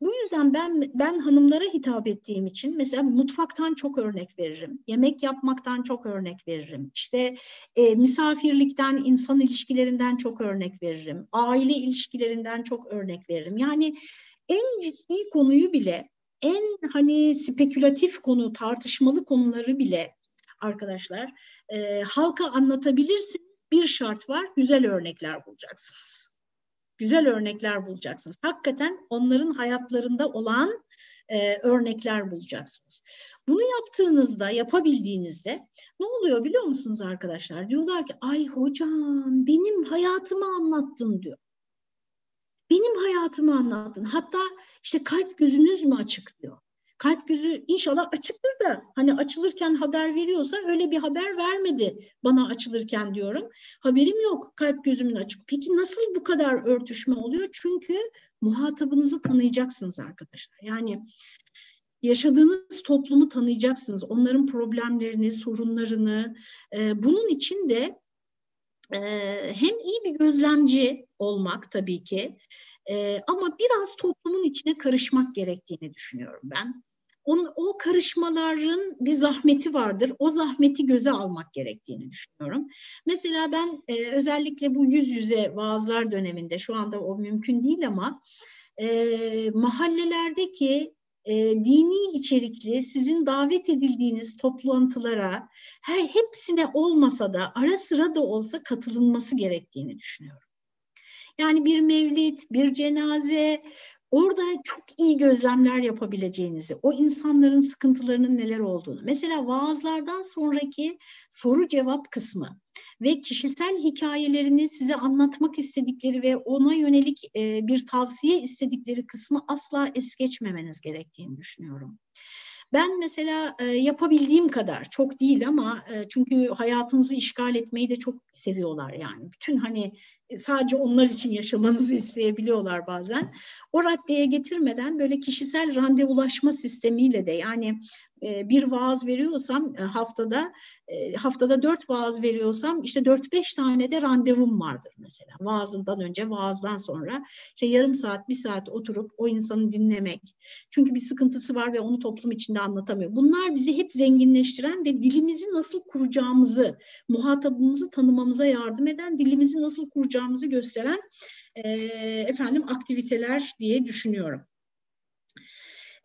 Bu yüzden ben ben hanımlara hitap ettiğim için mesela mutfaktan çok örnek veririm. Yemek yapmaktan çok örnek veririm. İşte e, misafirlikten, insan ilişkilerinden çok örnek veririm. Aile ilişkilerinden çok örnek veririm. Yani en ciddi konuyu bile, en hani spekülatif konu, tartışmalı konuları bile arkadaşlar e, halka anlatabilirsiniz. Bir şart var, güzel örnekler bulacaksınız güzel örnekler bulacaksınız. Hakikaten onların hayatlarında olan e, örnekler bulacaksınız. Bunu yaptığınızda, yapabildiğinizde ne oluyor biliyor musunuz arkadaşlar? Diyorlar ki ay hocam benim hayatımı anlattın diyor. Benim hayatımı anlattın. Hatta işte kalp gözünüz mü açık diyor. Kalp gözü inşallah açıktır da hani açılırken haber veriyorsa öyle bir haber vermedi bana açılırken diyorum. Haberim yok kalp gözümün açık. Peki nasıl bu kadar örtüşme oluyor? Çünkü muhatabınızı tanıyacaksınız arkadaşlar. Yani yaşadığınız toplumu tanıyacaksınız. Onların problemlerini, sorunlarını. E, bunun için de e, hem iyi bir gözlemci olmak tabii ki e, ama biraz toplumun içine karışmak gerektiğini düşünüyorum ben on, o karışmaların bir zahmeti vardır. O zahmeti göze almak gerektiğini düşünüyorum. Mesela ben e, özellikle bu yüz yüze vaazlar döneminde şu anda o mümkün değil ama e, mahallelerdeki e, dini içerikli sizin davet edildiğiniz toplantılara her hepsine olmasa da ara sıra da olsa katılınması gerektiğini düşünüyorum. Yani bir mevlid, bir cenaze, orada çok iyi gözlemler yapabileceğinizi, o insanların sıkıntılarının neler olduğunu. Mesela vaazlardan sonraki soru cevap kısmı ve kişisel hikayelerini size anlatmak istedikleri ve ona yönelik e, bir tavsiye istedikleri kısmı asla es geçmemeniz gerektiğini düşünüyorum. Ben mesela e, yapabildiğim kadar çok değil ama e, çünkü hayatınızı işgal etmeyi de çok seviyorlar yani. Bütün hani e, sadece onlar için yaşamanızı isteyebiliyorlar bazen. O raddeye getirmeden böyle kişisel randevulaşma sistemiyle de yani bir vaaz veriyorsam e, haftada e, haftada dört vaaz veriyorsam işte dört beş tane de randevum vardır mesela. Vaazından önce, vaazdan sonra işte yarım saat, bir saat oturup o insanı dinlemek. Çünkü bir sıkıntısı var ve onu toplum içinde anlatamıyor. Bunlar bizi hep zenginleştiren ve dilimizi nasıl kuracağımızı, muhatabımızı tanımamıza yardım eden, dilimizi nasıl kuracağımızı gösteren e, efendim aktiviteler diye düşünüyorum.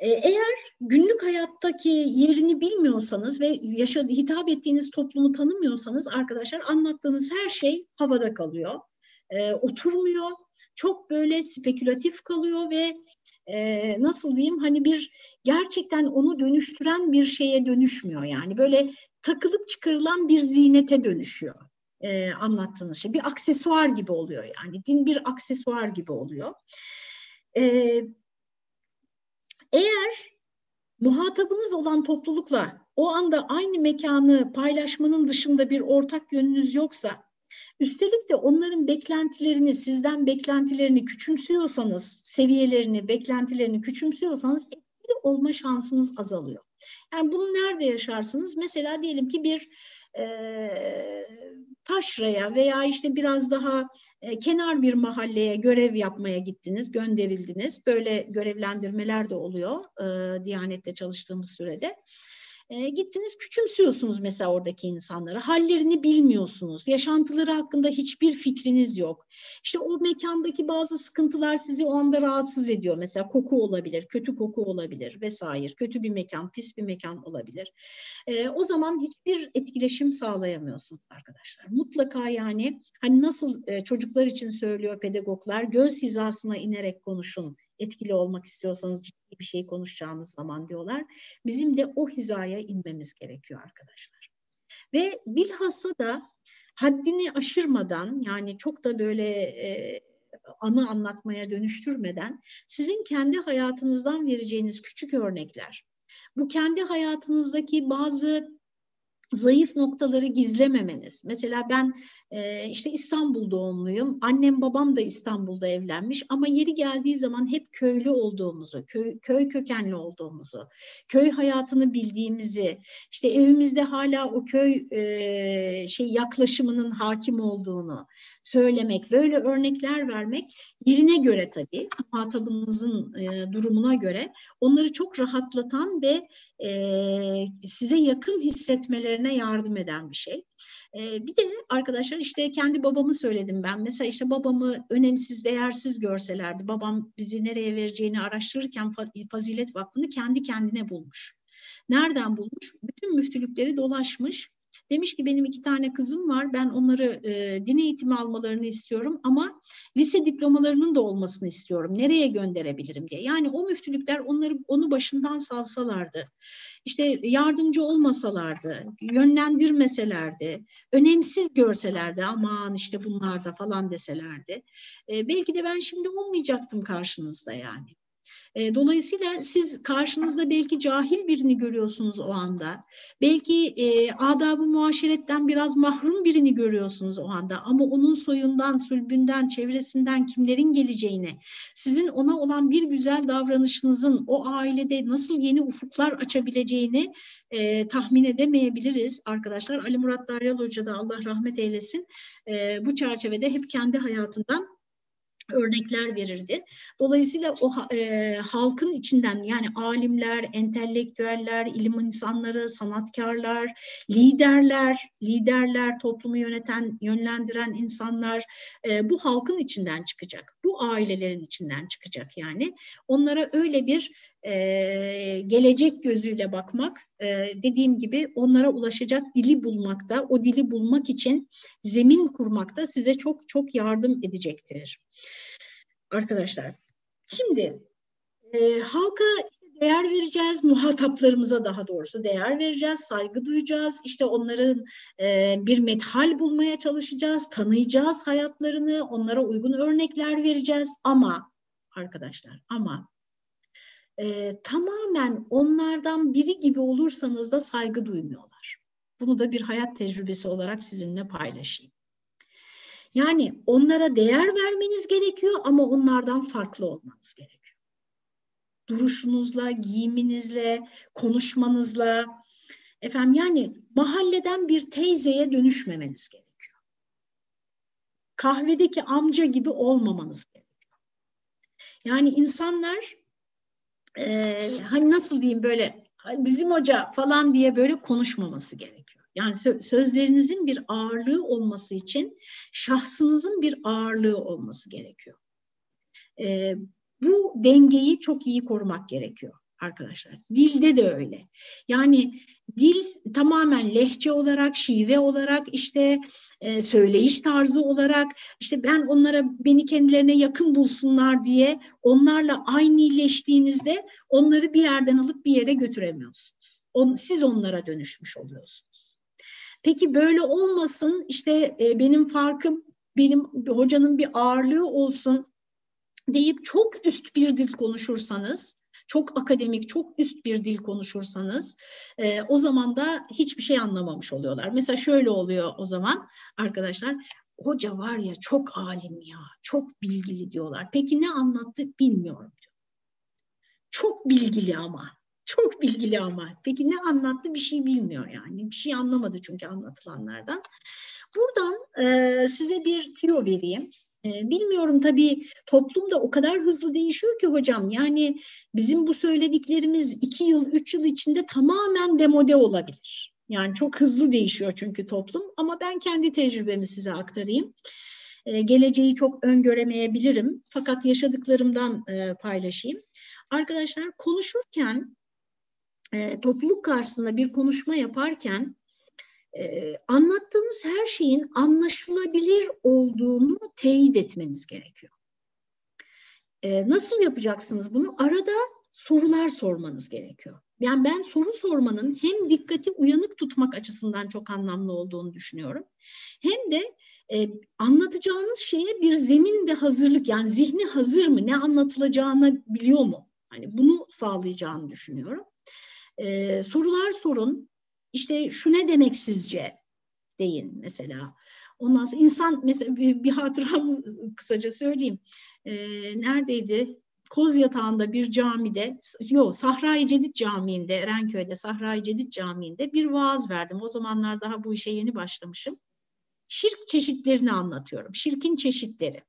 Ee, eğer günlük hayattaki yerini bilmiyorsanız ve yaşadı, hitap ettiğiniz toplumu tanımıyorsanız arkadaşlar anlattığınız her şey havada kalıyor. E, oturmuyor. Çok böyle spekülatif kalıyor ve e, nasıl diyeyim hani bir gerçekten onu dönüştüren bir şeye dönüşmüyor. Yani böyle takılıp çıkarılan bir zinete dönüşüyor e, anlattığınız şey. Bir aksesuar gibi oluyor yani. Din bir aksesuar gibi oluyor. Evet eğer muhatabınız olan toplulukla o anda aynı mekanı paylaşmanın dışında bir ortak yönünüz yoksa, üstelik de onların beklentilerini, sizden beklentilerini küçümsüyorsanız, seviyelerini, beklentilerini küçümsüyorsanız etkili olma şansınız azalıyor. Yani bunu nerede yaşarsınız? Mesela diyelim ki bir e, taşraya veya işte biraz daha e, kenar bir mahalleye görev yapmaya gittiniz, gönderildiniz. Böyle görevlendirmeler de oluyor e, Diyanet'te çalıştığımız sürede. E, gittiniz küçümsüyorsunuz mesela oradaki insanları. Hallerini bilmiyorsunuz. Yaşantıları hakkında hiçbir fikriniz yok. İşte o mekandaki bazı sıkıntılar sizi o anda rahatsız ediyor. Mesela koku olabilir, kötü koku olabilir vesaire. Kötü bir mekan, pis bir mekan olabilir. E, o zaman hiçbir etkileşim sağlayamıyorsunuz arkadaşlar. Mutlaka yani hani nasıl e, çocuklar için söylüyor pedagoglar göz hizasına inerek konuşun etkili olmak istiyorsanız ciddi bir şey konuşacağınız zaman diyorlar. Bizim de o hizaya inmemiz gerekiyor arkadaşlar. Ve bilhassa da haddini aşırmadan yani çok da böyle e, anı anlatmaya dönüştürmeden sizin kendi hayatınızdan vereceğiniz küçük örnekler, bu kendi hayatınızdaki bazı zayıf noktaları gizlememeniz. Mesela ben e, işte İstanbul doğumluyum. Annem babam da İstanbul'da evlenmiş ama yeri geldiği zaman hep köylü olduğumuzu, köy, köy kökenli olduğumuzu, köy hayatını bildiğimizi, işte evimizde hala o köy e, şey yaklaşımının hakim olduğunu söylemek, böyle örnekler vermek yerine göre tabii, muhatabınızın e, durumuna göre onları çok rahatlatan ve e, size yakın hissetmelerine yardım eden bir şey. E, bir de arkadaşlar işte kendi babamı söyledim ben. Mesela işte babamı önemsiz, değersiz görselerdi. Babam bizi nereye vereceğini araştırırken Fazilet Vakfı'nı kendi kendine bulmuş. Nereden bulmuş? Bütün müftülükleri dolaşmış Demiş ki benim iki tane kızım var. Ben onları e, din eğitimi almalarını istiyorum ama lise diplomalarının da olmasını istiyorum. Nereye gönderebilirim diye. Yani o müftülükler onları onu başından savsalardı. İşte yardımcı olmasalardı, yönlendirmeselerdi, önemsiz görselerdi aman işte bunlar da falan deselerdi. E, belki de ben şimdi olmayacaktım karşınızda yani. E, dolayısıyla siz karşınızda belki cahil birini görüyorsunuz o anda. Belki e, adab-ı muaşeretten biraz mahrum birini görüyorsunuz o anda. Ama onun soyundan, sülbünden, çevresinden kimlerin geleceğini, sizin ona olan bir güzel davranışınızın o ailede nasıl yeni ufuklar açabileceğini e, tahmin edemeyebiliriz arkadaşlar. Ali Murat Daryal Hoca da Allah rahmet eylesin e, bu çerçevede hep kendi hayatından örnekler verirdi. Dolayısıyla o e, halkın içinden yani alimler, entelektüeller, ilim insanları, sanatkarlar, liderler, liderler, toplumu yöneten, yönlendiren insanlar e, bu halkın içinden çıkacak. Bu ailelerin içinden çıkacak yani. Onlara öyle bir e, gelecek gözüyle bakmak, e, dediğim gibi onlara ulaşacak dili bulmakta, o dili bulmak için zemin kurmakta size çok çok yardım edecektir. Arkadaşlar, şimdi e, halka değer vereceğiz, muhataplarımıza daha doğrusu değer vereceğiz, saygı duyacağız. İşte onların e, bir methal bulmaya çalışacağız, tanıyacağız hayatlarını, onlara uygun örnekler vereceğiz. Ama arkadaşlar, ama e, tamamen onlardan biri gibi olursanız da saygı duymuyorlar. Bunu da bir hayat tecrübesi olarak sizinle paylaşayım. Yani onlara değer vermeniz gerekiyor ama onlardan farklı olmanız gerekiyor. Duruşunuzla, giyiminizle, konuşmanızla, efendim yani mahalleden bir teyzeye dönüşmemeniz gerekiyor. Kahvedeki amca gibi olmamanız gerekiyor. Yani insanlar e, hani nasıl diyeyim böyle bizim hoca falan diye böyle konuşmaması gerekiyor. Yani sözlerinizin bir ağırlığı olması için şahsınızın bir ağırlığı olması gerekiyor. E, bu dengeyi çok iyi korumak gerekiyor arkadaşlar. Dilde de öyle. Yani dil tamamen lehçe olarak, şive olarak işte e, söyleyiş tarzı olarak işte ben onlara beni kendilerine yakın bulsunlar diye onlarla aynıleştiğinizde onları bir yerden alıp bir yere götüremiyorsunuz. On, siz onlara dönüşmüş oluyorsunuz. Peki böyle olmasın işte e, benim farkım benim hocanın bir ağırlığı olsun deyip çok üst bir dil konuşursanız çok akademik, çok üst bir dil konuşursanız e, o zaman da hiçbir şey anlamamış oluyorlar. Mesela şöyle oluyor o zaman arkadaşlar, hoca var ya çok alim ya, çok bilgili diyorlar. Peki ne anlattı bilmiyorum diyor. Çok bilgili ama, çok bilgili ama. Peki ne anlattı bir şey bilmiyor yani. Bir şey anlamadı çünkü anlatılanlardan. Buradan e, size bir tüyo vereyim. Ee, bilmiyorum tabii toplumda o kadar hızlı değişiyor ki hocam. Yani bizim bu söylediklerimiz iki yıl, üç yıl içinde tamamen demode olabilir. Yani çok hızlı değişiyor çünkü toplum. Ama ben kendi tecrübemi size aktarayım. Ee, geleceği çok öngöremeyebilirim. Fakat yaşadıklarımdan e, paylaşayım. Arkadaşlar konuşurken, e, topluluk karşısında bir konuşma yaparken e, anlattığınız her şeyin anlaşılabilir olduğunu teyit etmeniz gerekiyor. E, nasıl yapacaksınız bunu? Arada sorular sormanız gerekiyor. Yani ben soru sormanın hem dikkati uyanık tutmak açısından çok anlamlı olduğunu düşünüyorum. Hem de e, anlatacağınız şeye bir zemin de hazırlık yani zihni hazır mı ne anlatılacağını biliyor mu? Hani bunu sağlayacağını düşünüyorum. E, sorular sorun. İşte şu ne demek sizce deyin mesela. Ondan sonra insan mesela bir, hatıram kısaca söyleyeyim. E, neredeydi? Koz Yatağı'nda bir camide, yok Sahra-i Cedid Camii'nde, Erenköy'de Sahra-i Cedid Camii'nde bir vaaz verdim. O zamanlar daha bu işe yeni başlamışım. Şirk çeşitlerini anlatıyorum. Şirkin çeşitleri.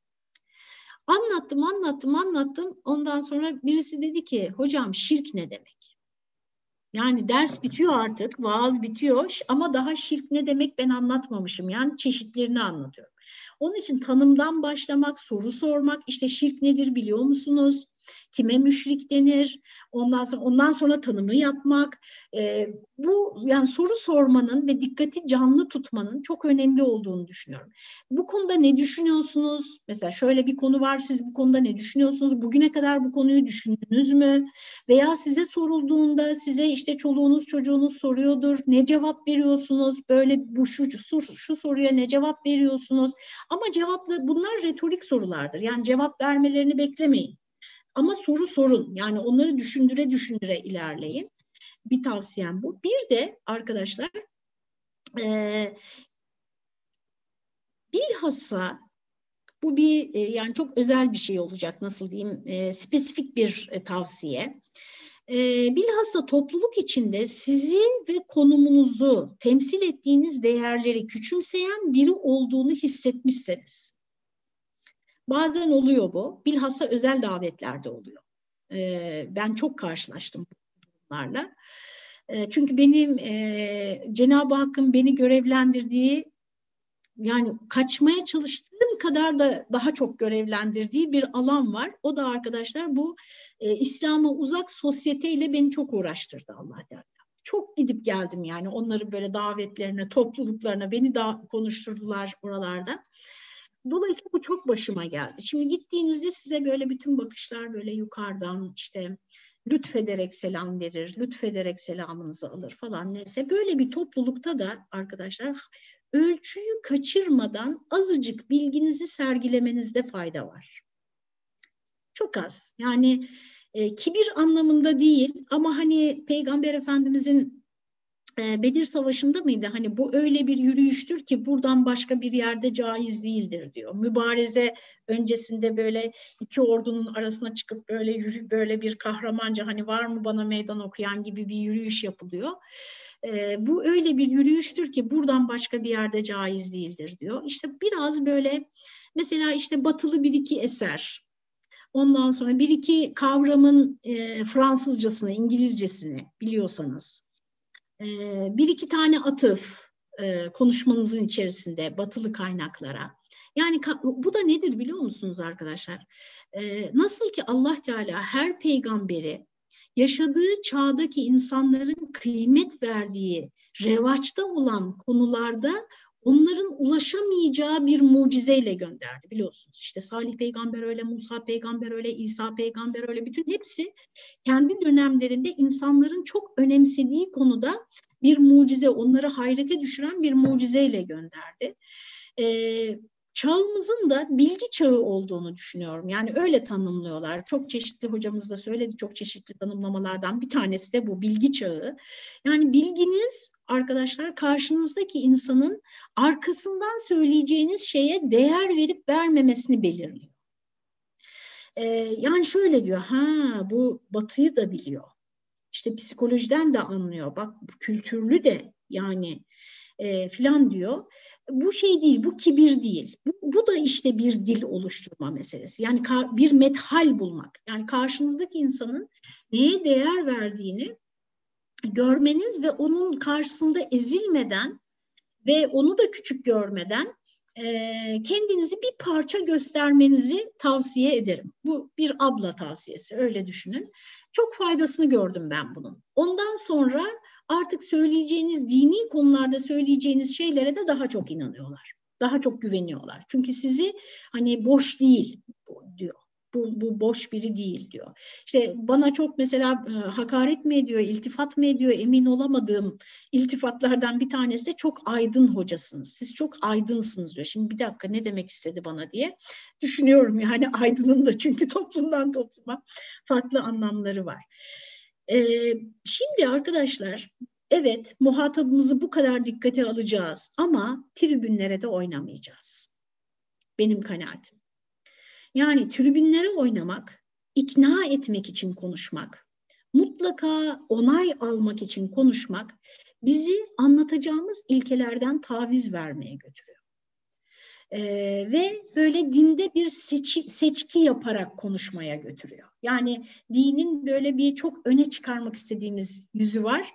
Anlattım, anlattım, anlattım. Ondan sonra birisi dedi ki, hocam şirk ne demek? Yani ders bitiyor artık, vaaz bitiyor ama daha şirk ne demek ben anlatmamışım. Yani çeşitlerini anlatıyorum. Onun için tanımdan başlamak, soru sormak, işte şirk nedir biliyor musunuz? Kime müşrik denir, ondan sonra ondan sonra tanımı yapmak. E, bu yani soru sormanın ve dikkati canlı tutmanın çok önemli olduğunu düşünüyorum. Bu konuda ne düşünüyorsunuz? Mesela şöyle bir konu var, siz bu konuda ne düşünüyorsunuz? Bugüne kadar bu konuyu düşündünüz mü? Veya size sorulduğunda size işte çoluğunuz çocuğunuz soruyordur. Ne cevap veriyorsunuz? Böyle bu şu, şu, şu soruya ne cevap veriyorsunuz? Ama cevaplar bunlar retorik sorulardır. Yani cevap vermelerini beklemeyin. Ama soru sorun. Yani onları düşündüre düşündüre ilerleyin. Bir tavsiyem bu. Bir de arkadaşlar e, bilhassa bu bir e, yani çok özel bir şey olacak nasıl diyeyim e, spesifik bir e, tavsiye. E, bilhassa topluluk içinde sizin ve konumunuzu temsil ettiğiniz değerleri küçümseyen biri olduğunu hissetmişseniz Bazen oluyor bu. Bilhassa özel davetlerde oluyor. E, ben çok karşılaştım bunlarla. E, çünkü benim e, Cenab-ı Hakk'ın beni görevlendirdiği yani kaçmaya çalıştığım kadar da daha çok görevlendirdiği bir alan var. O da arkadaşlar bu e, İslam'a uzak sosyeteyle beni çok uğraştırdı Allah Teala. Çok gidip geldim yani onları böyle davetlerine, topluluklarına beni da konuşturdular oralarda. Dolayısıyla bu çok başıma geldi. Şimdi gittiğinizde size böyle bütün bakışlar böyle yukarıdan işte lütfederek selam verir, lütfederek selamınızı alır falan neyse. Böyle bir toplulukta da arkadaşlar ölçüyü kaçırmadan azıcık bilginizi sergilemenizde fayda var. Çok az. Yani e, kibir anlamında değil ama hani Peygamber Efendimizin Bedir Savaşı'nda mıydı? Hani bu öyle bir yürüyüştür ki buradan başka bir yerde caiz değildir diyor. Mübareze öncesinde böyle iki ordunun arasına çıkıp böyle yürü, böyle bir kahramanca hani var mı bana meydan okuyan gibi bir yürüyüş yapılıyor. E, bu öyle bir yürüyüştür ki buradan başka bir yerde caiz değildir diyor. İşte biraz böyle mesela işte batılı bir iki eser Ondan sonra bir iki kavramın e, Fransızcasını, İngilizcesini biliyorsanız ee, bir iki tane atıf e, konuşmanızın içerisinde batılı kaynaklara. Yani bu da nedir biliyor musunuz arkadaşlar? Ee, nasıl ki Allah Teala her peygamberi yaşadığı çağdaki insanların kıymet verdiği revaçta olan konularda onların ulaşamayacağı bir mucizeyle gönderdi biliyorsunuz. İşte Salih peygamber öyle, Musa peygamber öyle, İsa peygamber öyle bütün hepsi kendi dönemlerinde insanların çok önemsediği konuda bir mucize, onları hayrete düşüren bir mucizeyle gönderdi. Ee, çağımızın da bilgi çağı olduğunu düşünüyorum. Yani öyle tanımlıyorlar. Çok çeşitli hocamız da söyledi çok çeşitli tanımlamalardan bir tanesi de bu bilgi çağı. Yani bilginiz arkadaşlar karşınızdaki insanın arkasından söyleyeceğiniz şeye değer verip vermemesini belirliyor. Ee, yani şöyle diyor, ha bu batıyı da biliyor. İşte psikolojiden de anlıyor. Bak kültürlü de yani e, filan diyor. Bu şey değil, bu kibir değil. Bu, bu da işte bir dil oluşturma meselesi. Yani bir methal bulmak. Yani karşınızdaki insanın neye değer verdiğini görmeniz ve onun karşısında ezilmeden ve onu da küçük görmeden e, kendinizi bir parça göstermenizi tavsiye ederim. Bu bir abla tavsiyesi öyle düşünün. Çok faydasını gördüm ben bunun. Ondan sonra artık söyleyeceğiniz dini konularda söyleyeceğiniz şeylere de daha çok inanıyorlar. Daha çok güveniyorlar. Çünkü sizi hani boş değil diyor. Bu, bu boş biri değil diyor. İşte bana çok mesela e, hakaret mi ediyor, iltifat mı ediyor emin olamadığım iltifatlardan bir tanesi de çok aydın hocasınız. Siz çok aydınsınız diyor. Şimdi bir dakika ne demek istedi bana diye düşünüyorum yani aydının da çünkü toplumdan topluma farklı anlamları var. Ee, şimdi arkadaşlar evet muhatabımızı bu kadar dikkate alacağız ama tribünlere de oynamayacağız. Benim kanaatim. Yani tribünlere oynamak, ikna etmek için konuşmak, mutlaka onay almak için konuşmak bizi anlatacağımız ilkelerden taviz vermeye götürüyor. Ee, ve böyle dinde bir seçi, seçki yaparak konuşmaya götürüyor. Yani dinin böyle bir çok öne çıkarmak istediğimiz yüzü var.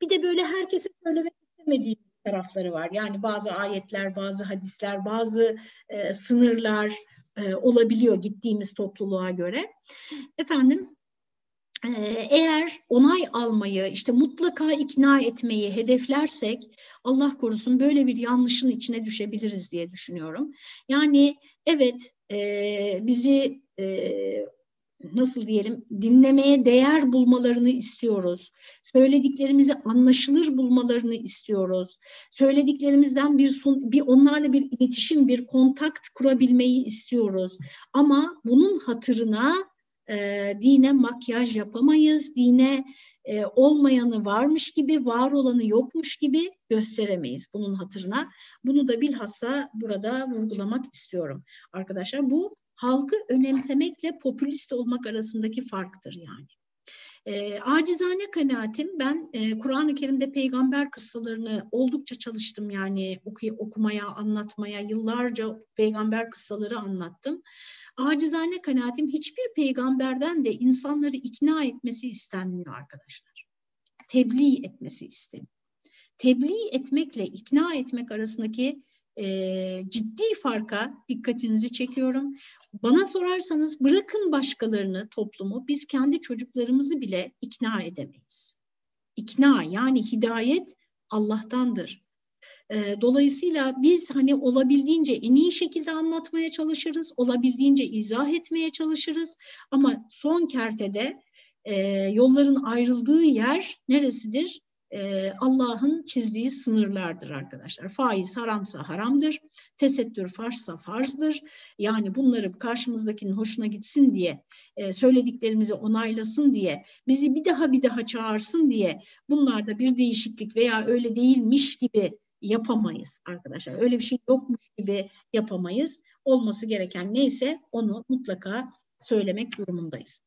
Bir de böyle herkese söylemek istemediği tarafları var. Yani bazı ayetler, bazı hadisler, bazı e, sınırlar e, olabiliyor gittiğimiz topluluğa göre. Efendim e, eğer onay almayı, işte mutlaka ikna etmeyi hedeflersek Allah korusun böyle bir yanlışın içine düşebiliriz diye düşünüyorum. Yani evet e, bizi e, nasıl diyelim dinlemeye değer bulmalarını istiyoruz. Söylediklerimizi anlaşılır bulmalarını istiyoruz. Söylediklerimizden bir son, bir onlarla bir iletişim, bir kontakt kurabilmeyi istiyoruz. Ama bunun hatırına e, dine makyaj yapamayız. Dine e, olmayanı varmış gibi, var olanı yokmuş gibi gösteremeyiz bunun hatırına. Bunu da bilhassa burada vurgulamak istiyorum. Arkadaşlar bu halkı önemsemekle popülist olmak arasındaki farktır yani. E, acizane kanaatim ben e, Kur'an-ı Kerim'de peygamber kıssalarını oldukça çalıştım yani oku, okumaya, anlatmaya yıllarca peygamber kıssaları anlattım. Acizane kanaatim hiçbir peygamberden de insanları ikna etmesi istenmiyor arkadaşlar. Tebliğ etmesi isteniyor. Tebliğ etmekle ikna etmek arasındaki e, ciddi farka dikkatinizi çekiyorum. Bana sorarsanız bırakın başkalarını, toplumu, biz kendi çocuklarımızı bile ikna edemeyiz. İkna yani hidayet Allah'tandır. Dolayısıyla biz hani olabildiğince en iyi şekilde anlatmaya çalışırız, olabildiğince izah etmeye çalışırız. Ama son kertede e, yolların ayrıldığı yer neresidir? Allah'ın çizdiği sınırlardır arkadaşlar. Faiz haramsa haramdır, tesettür farzsa farzdır. Yani bunları karşımızdakinin hoşuna gitsin diye, söylediklerimizi onaylasın diye, bizi bir daha bir daha çağırsın diye bunlarda bir değişiklik veya öyle değilmiş gibi yapamayız arkadaşlar. Öyle bir şey yokmuş gibi yapamayız. Olması gereken neyse onu mutlaka söylemek durumundayız.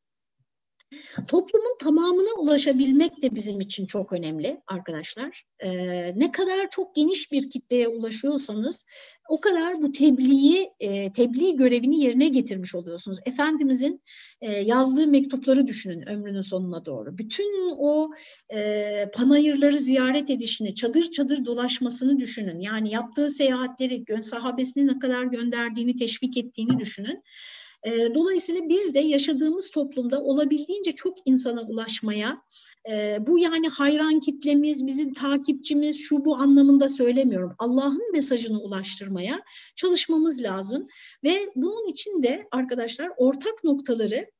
Toplumun tamamına ulaşabilmek de bizim için çok önemli arkadaşlar. Ee, ne kadar çok geniş bir kitleye ulaşıyorsanız o kadar bu tebliği, e, tebliğ görevini yerine getirmiş oluyorsunuz. Efendimizin e, yazdığı mektupları düşünün ömrünün sonuna doğru. Bütün o e, panayırları ziyaret edişini, çadır çadır dolaşmasını düşünün. Yani yaptığı seyahatleri, sahabesini ne kadar gönderdiğini, teşvik ettiğini düşünün. E, dolayısıyla biz de yaşadığımız toplumda olabildiğince çok insana ulaşmaya, e, bu yani hayran kitlemiz, bizim takipçimiz şu bu anlamında söylemiyorum. Allah'ın mesajını ulaştırmaya çalışmamız lazım ve bunun için de arkadaşlar ortak noktaları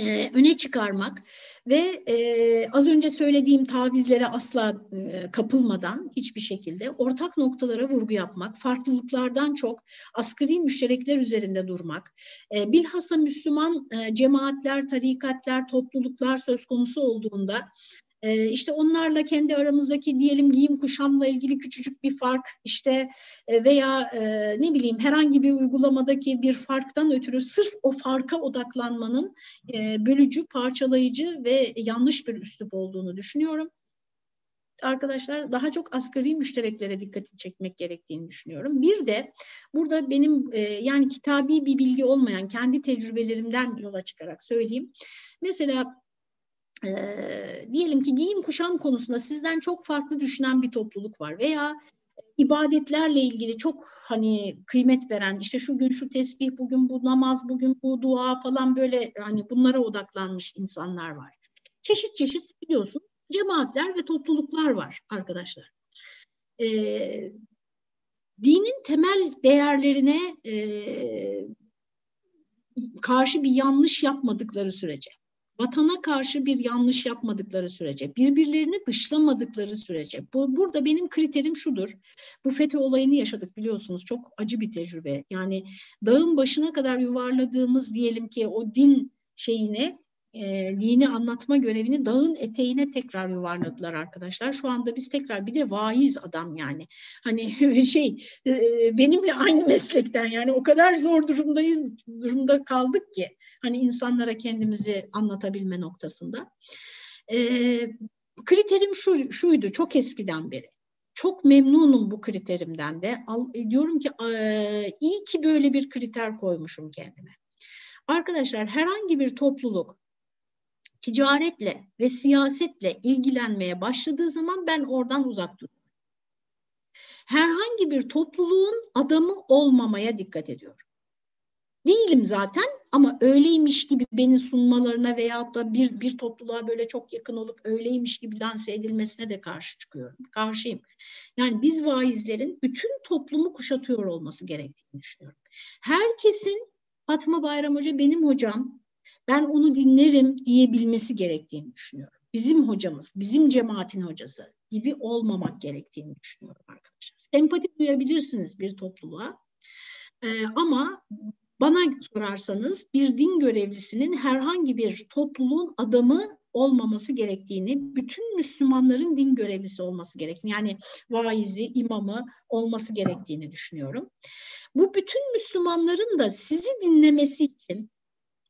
e, öne çıkarmak ve e, az önce söylediğim tavizlere asla e, kapılmadan hiçbir şekilde ortak noktalara vurgu yapmak, farklılıklardan çok asgari müşterekler üzerinde durmak, e, bilhassa Müslüman e, cemaatler, tarikatlar, topluluklar söz konusu olduğunda e, işte onlarla kendi aramızdaki diyelim giyim kuşamla ilgili küçücük bir fark işte e, veya e, ne bileyim herhangi bir uygulamadaki bir farktan ötürü sırf o farka odaklanmanın e, bölücü, parçalayıcı ve yanlış bir üslup olduğunu düşünüyorum arkadaşlar daha çok asgari müştereklere dikkati çekmek gerektiğini düşünüyorum. Bir de burada benim e, yani kitabi bir bilgi olmayan kendi tecrübelerimden yola çıkarak söyleyeyim. Mesela e, diyelim ki giyim kuşam konusunda sizden çok farklı düşünen bir topluluk var veya ibadetlerle ilgili çok hani kıymet veren işte şu gün şu tesbih bugün bu namaz bugün bu dua falan böyle hani bunlara odaklanmış insanlar var. Çeşit çeşit biliyorsun cemaatler ve topluluklar var arkadaşlar. Ee, dinin temel değerlerine e, karşı bir yanlış yapmadıkları sürece, vatana karşı bir yanlış yapmadıkları sürece, birbirlerini dışlamadıkları sürece. Bu, burada benim kriterim şudur. Bu FETÖ olayını yaşadık biliyorsunuz. Çok acı bir tecrübe. Yani dağın başına kadar yuvarladığımız diyelim ki o din şeyine e, dini anlatma görevini dağın eteğine tekrar yuvarladılar arkadaşlar. Şu anda biz tekrar bir de vaiz adam yani. Hani *laughs* şey e, benimle aynı meslekten yani o kadar zor durumdayız durumda kaldık ki hani insanlara kendimizi anlatabilme noktasında. E, kriterim şu şuydu çok eskiden beri. Çok memnunum bu kriterimden de. Al, diyorum ki e, iyi ki böyle bir kriter koymuşum kendime. Arkadaşlar herhangi bir topluluk ticaretle ve siyasetle ilgilenmeye başladığı zaman ben oradan uzak duruyorum. Herhangi bir topluluğun adamı olmamaya dikkat ediyorum. Değilim zaten ama öyleymiş gibi beni sunmalarına veyahut da bir, bir topluluğa böyle çok yakın olup öyleymiş gibi lanse edilmesine de karşı çıkıyorum. Karşıyım. Yani biz vaizlerin bütün toplumu kuşatıyor olması gerektiğini düşünüyorum. Herkesin Fatma Bayram Hoca benim hocam, ben onu dinlerim diyebilmesi gerektiğini düşünüyorum. Bizim hocamız, bizim cemaatin hocası gibi olmamak gerektiğini düşünüyorum arkadaşlar. Sempati duyabilirsiniz bir topluluğa ee, ama bana sorarsanız bir din görevlisinin herhangi bir topluluğun adamı olmaması gerektiğini, bütün Müslümanların din görevlisi olması gerektiğini, yani vaizi, imamı olması gerektiğini düşünüyorum. Bu bütün Müslümanların da sizi dinlemesi için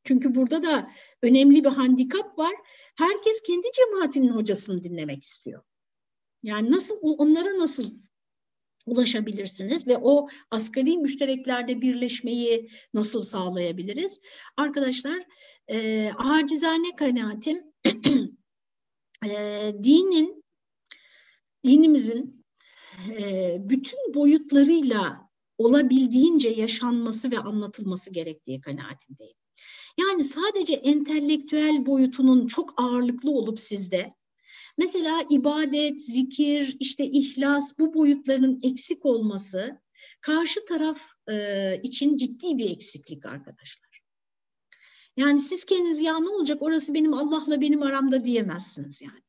çünkü burada da önemli bir handikap var. Herkes kendi cemaatinin hocasını dinlemek istiyor. Yani nasıl onlara nasıl ulaşabilirsiniz ve o asgari müştereklerde birleşmeyi nasıl sağlayabiliriz? Arkadaşlar e, acizane kanaatim *clears throat* e, dinin dinimizin e, bütün boyutlarıyla olabildiğince yaşanması ve anlatılması gerektiği kanaatindeyim. Yani sadece entelektüel boyutunun çok ağırlıklı olup sizde mesela ibadet, zikir, işte ihlas bu boyutlarının eksik olması karşı taraf e, için ciddi bir eksiklik arkadaşlar. Yani siz kendiniz ya ne olacak orası benim Allah'la benim aramda diyemezsiniz yani.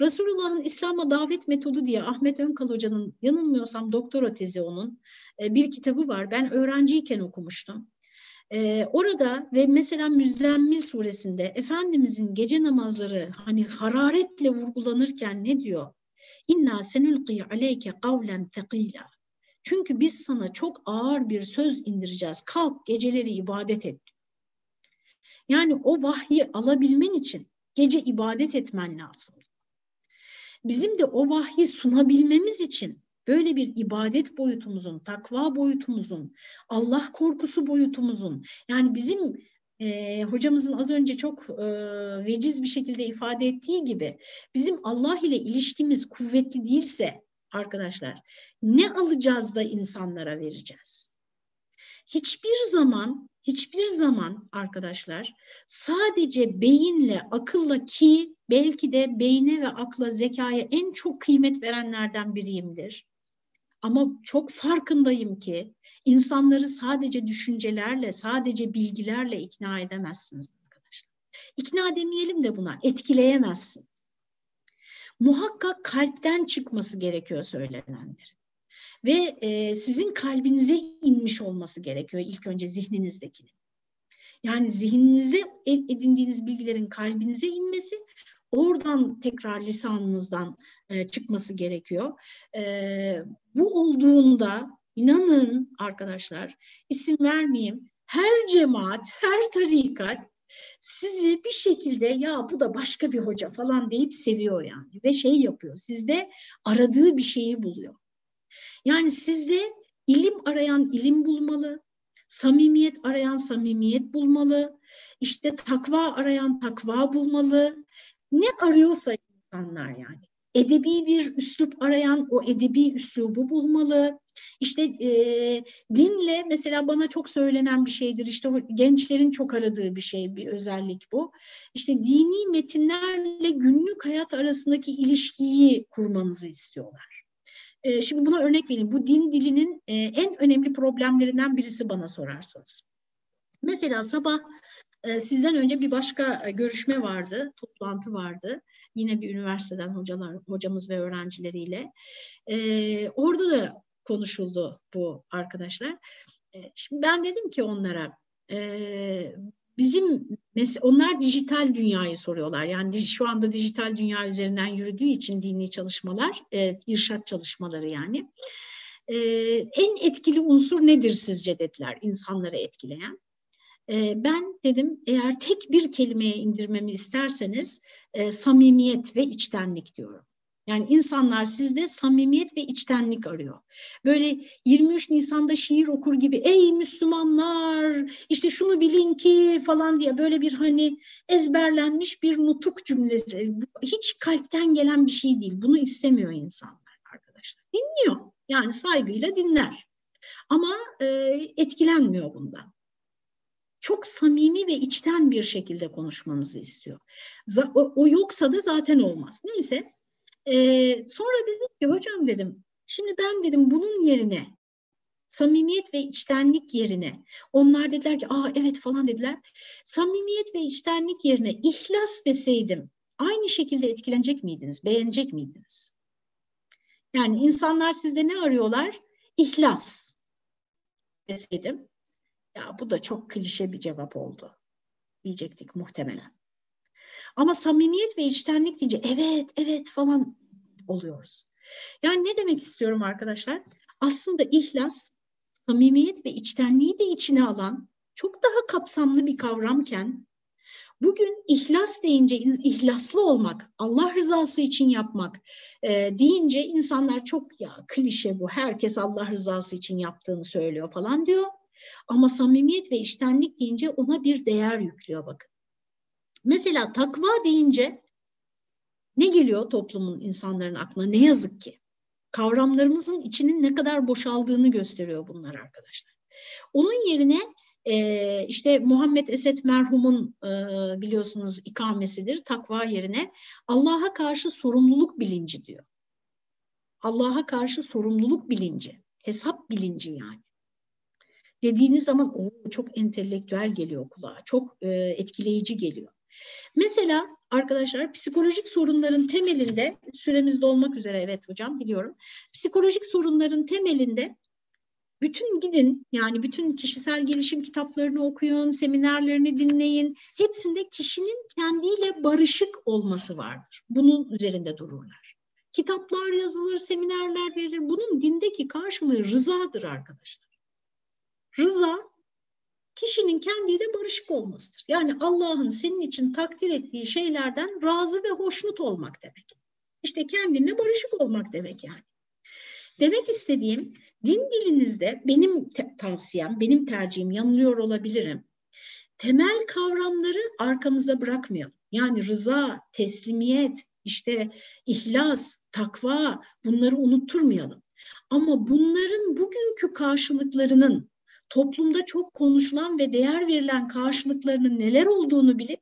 Resulullah'ın İslam'a davet metodu diye Ahmet Önkal Hoca'nın yanılmıyorsam doktora tezi onun e, bir kitabı var. Ben öğrenciyken okumuştum. Ee, orada ve mesela Müzzemmil suresinde Efendimizin gece namazları hani hararetle vurgulanırken ne diyor? İnna senulqi aleyke kavlen tekila. Çünkü biz sana çok ağır bir söz indireceğiz. Kalk geceleri ibadet et. Yani o vahyi alabilmen için gece ibadet etmen lazım. Bizim de o vahyi sunabilmemiz için böyle bir ibadet boyutumuzun, takva boyutumuzun, Allah korkusu boyutumuzun, yani bizim e, hocamızın az önce çok e, veciz bir şekilde ifade ettiği gibi bizim Allah ile ilişkimiz kuvvetli değilse arkadaşlar ne alacağız da insanlara vereceğiz? Hiçbir zaman hiçbir zaman arkadaşlar sadece beyinle, akılla ki belki de beyne ve akla, zekaya en çok kıymet verenlerden biriyimdir. Ama çok farkındayım ki insanları sadece düşüncelerle, sadece bilgilerle ikna edemezsiniz arkadaşlar. İkna demeyelim de buna, etkileyemezsin. Muhakkak kalpten çıkması gerekiyor söylenenlerin. Ve e, sizin kalbinize inmiş olması gerekiyor ilk önce zihninizdekinin. Yani zihninize edindiğiniz bilgilerin kalbinize inmesi, oradan tekrar lisanınızdan e, çıkması gerekiyor. E, bu olduğunda inanın arkadaşlar isim vermeyeyim her cemaat, her tarikat sizi bir şekilde ya bu da başka bir hoca falan deyip seviyor yani ve şey yapıyor. Sizde aradığı bir şeyi buluyor. Yani sizde ilim arayan ilim bulmalı, samimiyet arayan samimiyet bulmalı, işte takva arayan takva bulmalı. Ne arıyorsa insanlar yani edebi bir üslup arayan o edebi üslubu bulmalı. İşte e, dinle mesela bana çok söylenen bir şeydir. İşte gençlerin çok aradığı bir şey, bir özellik bu. İşte dini metinlerle günlük hayat arasındaki ilişkiyi kurmanızı istiyorlar. E, şimdi buna örnek vereyim. Bu din dilinin e, en önemli problemlerinden birisi bana sorarsanız. Mesela sabah sizden önce bir başka e, görüşme vardı, toplantı vardı. Yine bir üniversiteden hocalar, hocamız ve öğrencileriyle. Ee, orada da konuşuldu bu arkadaşlar. Ee, şimdi ben dedim ki onlara, e, bizim onlar dijital dünyayı soruyorlar. Yani şu anda dijital dünya üzerinden yürüdüğü için dini çalışmalar, e, irşat çalışmaları yani. E, en etkili unsur nedir sizce dediler insanları etkileyen. E, ben dedim eğer tek bir kelimeye indirmemi isterseniz e, samimiyet ve içtenlik diyorum. Yani insanlar sizde samimiyet ve içtenlik arıyor. Böyle 23 Nisan'da şiir okur gibi ey Müslümanlar işte şunu bilin ki falan diye böyle bir hani ezberlenmiş bir nutuk cümlesi. Hiç kalpten gelen bir şey değil. Bunu istemiyor insanlar arkadaşlar. Dinliyor. Yani saygıyla dinler. Ama e, etkilenmiyor bundan. Çok samimi ve içten bir şekilde konuşmanızı istiyor. O, o yoksa da zaten olmaz. Neyse ee, sonra dedim ki hocam dedim şimdi ben dedim bunun yerine samimiyet ve içtenlik yerine onlar dediler ki aa evet falan dediler. Samimiyet ve içtenlik yerine ihlas deseydim aynı şekilde etkilenecek miydiniz? Beğenecek miydiniz? Yani insanlar sizde ne arıyorlar? İhlas deseydim. Ya bu da çok klişe bir cevap oldu diyecektik muhtemelen. Ama samimiyet ve içtenlik deyince evet evet falan oluyoruz. Yani ne demek istiyorum arkadaşlar? Aslında ihlas, samimiyet ve içtenliği de içine alan çok daha kapsamlı bir kavramken bugün ihlas deyince ihlaslı olmak, Allah rızası için yapmak e, deyince insanlar çok ya klişe bu herkes Allah rızası için yaptığını söylüyor falan diyor. Ama samimiyet ve içtenlik deyince ona bir değer yüklüyor bakın. Mesela takva deyince ne geliyor toplumun insanların aklına? Ne yazık ki. Kavramlarımızın içinin ne kadar boşaldığını gösteriyor bunlar arkadaşlar. Onun yerine işte Muhammed Esed merhumun biliyorsunuz ikamesidir. Takva yerine Allah'a karşı sorumluluk bilinci diyor. Allah'a karşı sorumluluk bilinci, hesap bilinci yani. Dediğiniz zaman o çok entelektüel geliyor kulağa, çok e, etkileyici geliyor. Mesela arkadaşlar psikolojik sorunların temelinde süremiz dolmak üzere evet hocam biliyorum. Psikolojik sorunların temelinde bütün gidin yani bütün kişisel gelişim kitaplarını okuyun, seminerlerini dinleyin. Hepsinde kişinin kendiyle barışık olması vardır. Bunun üzerinde dururlar. Kitaplar yazılır, seminerler verilir. Bunun dindeki karşılığı rızadır arkadaşlar. Rıza kişinin kendiyle barışık olmasıdır. Yani Allah'ın senin için takdir ettiği şeylerden razı ve hoşnut olmak demek. İşte kendinle barışık olmak demek yani. Demek istediğim din dilinizde benim tavsiyem, benim tercihim yanılıyor olabilirim. Temel kavramları arkamızda bırakmayalım. Yani rıza, teslimiyet, işte ihlas, takva bunları unutturmayalım. Ama bunların bugünkü karşılıklarının toplumda çok konuşulan ve değer verilen karşılıklarının neler olduğunu bilip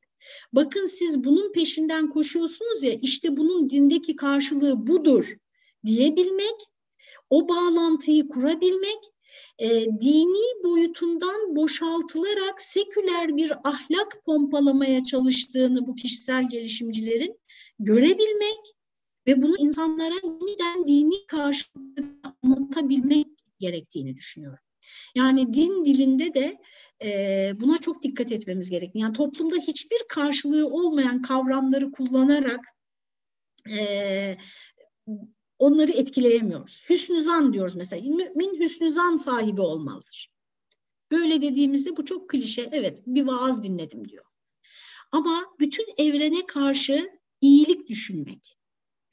bakın siz bunun peşinden koşuyorsunuz ya işte bunun dindeki karşılığı budur diyebilmek, o bağlantıyı kurabilmek, e, dini boyutundan boşaltılarak seküler bir ahlak pompalamaya çalıştığını bu kişisel gelişimcilerin görebilmek ve bunu insanlara yeniden dini karşılığı anlatabilmek gerektiğini düşünüyorum. Yani din dilinde de e, buna çok dikkat etmemiz gerekli. Yani toplumda hiçbir karşılığı olmayan kavramları kullanarak e, onları etkileyemiyoruz. Hüsnü zan diyoruz mesela. Mümin hüsnü zan sahibi olmalıdır. Böyle dediğimizde bu çok klişe. Evet bir vaaz dinledim diyor. Ama bütün evrene karşı iyilik düşünmek,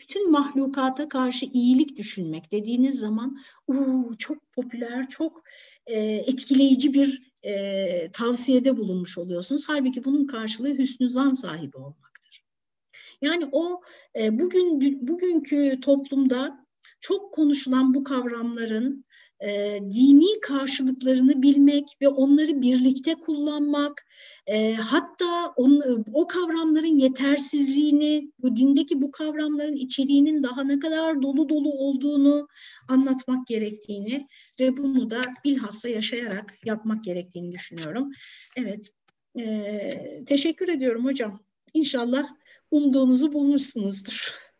bütün mahlukata karşı iyilik düşünmek dediğiniz zaman uu, çok popüler, çok e, etkileyici bir e, tavsiyede bulunmuş oluyorsunuz. Halbuki bunun karşılığı hüsnü zan sahibi olmaktır. Yani o e, bugün bugünkü toplumda çok konuşulan bu kavramların e, dini karşılıklarını bilmek ve onları birlikte kullanmak, e, hatta on, o kavramların yetersizliğini, bu dindeki bu kavramların içeriğinin daha ne kadar dolu dolu olduğunu anlatmak gerektiğini ve bunu da bilhassa yaşayarak yapmak gerektiğini düşünüyorum. Evet, e, teşekkür ediyorum hocam. İnşallah umduğunuzu bulmuşsunuzdur.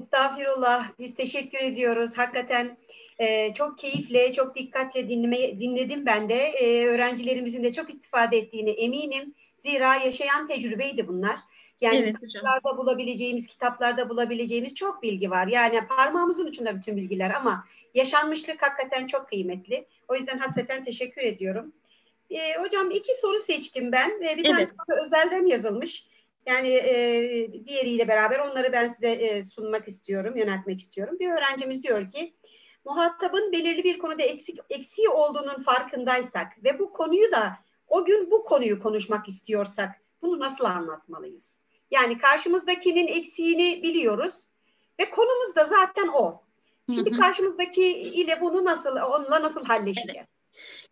Estağfirullah. Biz teşekkür ediyoruz. Hakikaten e, çok keyifle, çok dikkatle dinleme, dinledim ben de. E, öğrencilerimizin de çok istifade ettiğini eminim. Zira yaşayan tecrübeydi bunlar. Yani evet, kitaplarda bulabileceğimiz, kitaplarda bulabileceğimiz çok bilgi var. Yani parmağımızın ucunda bütün bilgiler ama yaşanmışlık hakikaten çok kıymetli. O yüzden hasreten teşekkür ediyorum. E, hocam iki soru seçtim ben. E, bir tanesi evet. özelden yazılmış. Yani e, diğeriyle beraber onları ben size e, sunmak istiyorum, yöneltmek istiyorum. Bir öğrencimiz diyor ki, muhatabın belirli bir konuda eksik, eksiği olduğunun farkındaysak ve bu konuyu da o gün bu konuyu konuşmak istiyorsak bunu nasıl anlatmalıyız? Yani karşımızdakinin eksiğini biliyoruz ve konumuz da zaten o. Şimdi karşımızdaki ile bunu nasıl, onunla nasıl halleşeceğiz? Evet.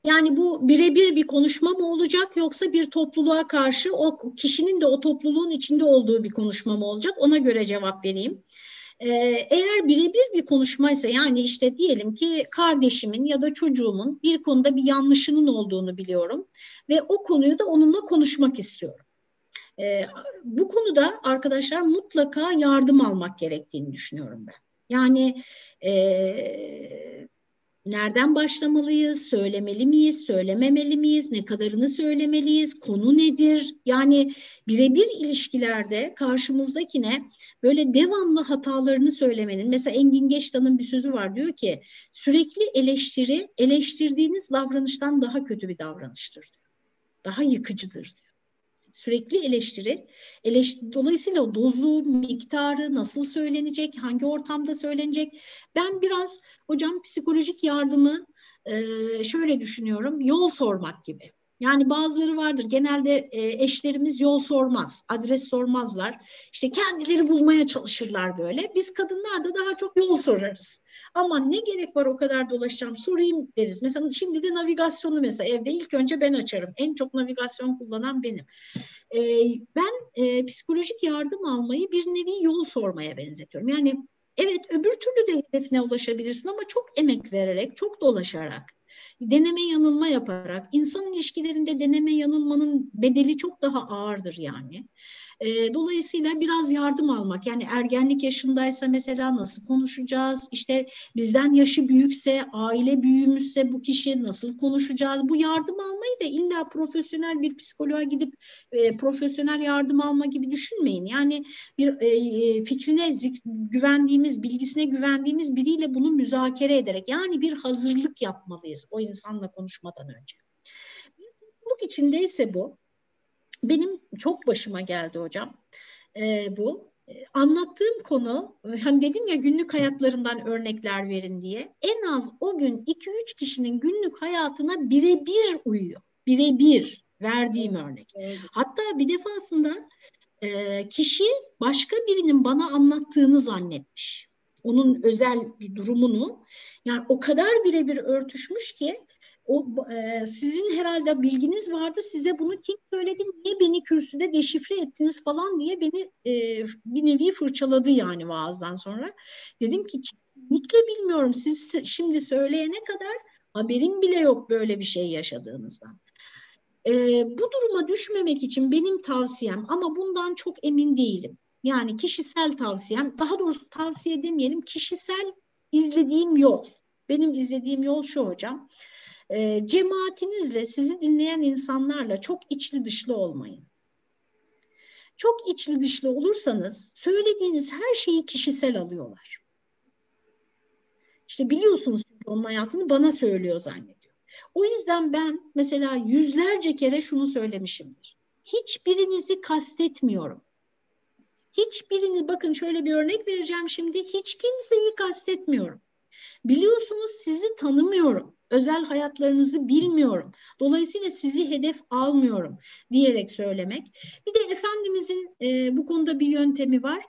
Yani bu birebir bir konuşma mı olacak yoksa bir topluluğa karşı o kişinin de o topluluğun içinde olduğu bir konuşma mı olacak? Ona göre cevap vereyim. Ee, eğer birebir bir konuşmaysa yani işte diyelim ki kardeşimin ya da çocuğumun bir konuda bir yanlışının olduğunu biliyorum ve o konuyu da onunla konuşmak istiyorum. Ee, bu konuda arkadaşlar mutlaka yardım almak gerektiğini düşünüyorum ben. Yani e, Nereden başlamalıyız? Söylemeli miyiz? Söylememeli miyiz? Ne kadarını söylemeliyiz? Konu nedir? Yani birebir ilişkilerde karşımızdakine böyle devamlı hatalarını söylemenin. Mesela Engin Geçtan'ın bir sözü var diyor ki sürekli eleştiri eleştirdiğiniz davranıştan daha kötü bir davranıştır. Daha yıkıcıdır diyor sürekli eleştiri. Eleştiri, dolayısıyla o dozu, miktarı nasıl söylenecek, hangi ortamda söylenecek. Ben biraz hocam psikolojik yardımı şöyle düşünüyorum, yol sormak gibi. Yani bazıları vardır. Genelde e, eşlerimiz yol sormaz, adres sormazlar. İşte kendileri bulmaya çalışırlar böyle. Biz kadınlar da daha çok yol sorarız. Ama ne gerek var o kadar dolaşacağım sorayım deriz. Mesela şimdi de navigasyonu mesela evde ilk önce ben açarım. En çok navigasyon kullanan benim. E, ben e, psikolojik yardım almayı bir nevi yol sormaya benzetiyorum. Yani evet öbür türlü de hedefine ulaşabilirsin ama çok emek vererek, çok dolaşarak deneme yanılma yaparak insan ilişkilerinde deneme yanılmanın bedeli çok daha ağırdır yani. E, dolayısıyla biraz yardım almak yani ergenlik yaşındaysa mesela nasıl konuşacağız? İşte bizden yaşı büyükse, aile büyüğümüzse bu kişi nasıl konuşacağız? Bu yardım almayı da illa profesyonel bir psikoloğa gidip e, profesyonel yardım alma gibi düşünmeyin. Yani bir e, fikrine güvendiğimiz, bilgisine güvendiğimiz biriyle bunu müzakere ederek yani bir hazırlık yapmalıyız o insanla konuşmadan önce. Bu içindeyse bu benim çok başıma geldi hocam e, bu. E, anlattığım konu, hani dedim ya günlük hayatlarından örnekler verin diye. En az o gün 2-3 kişinin günlük hayatına birebir uyuyor. Birebir verdiğim örnek. Hatta bir defasında e, kişi başka birinin bana anlattığını zannetmiş. Onun özel bir durumunu. Yani o kadar birebir örtüşmüş ki o e, sizin herhalde bilginiz vardı size bunu kim söyledi niye beni kürsüde deşifre ettiniz falan diye beni e, bir nevi fırçaladı yani vaazdan sonra. Dedim ki kesinlikle bilmiyorum siz şimdi söyleyene kadar haberim bile yok böyle bir şey yaşadığınızdan. E, bu duruma düşmemek için benim tavsiyem ama bundan çok emin değilim. Yani kişisel tavsiyem daha doğrusu tavsiye demeyelim kişisel izlediğim yol. Benim izlediğim yol şu hocam e, cemaatinizle, sizi dinleyen insanlarla çok içli dışlı olmayın. Çok içli dışlı olursanız söylediğiniz her şeyi kişisel alıyorlar. İşte biliyorsunuz onun hayatını bana söylüyor zannediyor. O yüzden ben mesela yüzlerce kere şunu söylemişimdir. Hiçbirinizi kastetmiyorum. Hiçbirini bakın şöyle bir örnek vereceğim şimdi. Hiç kimseyi kastetmiyorum. Biliyorsunuz sizi tanımıyorum özel hayatlarınızı bilmiyorum. Dolayısıyla sizi hedef almıyorum diyerek söylemek. Bir de Efendimizin e, bu konuda bir yöntemi var.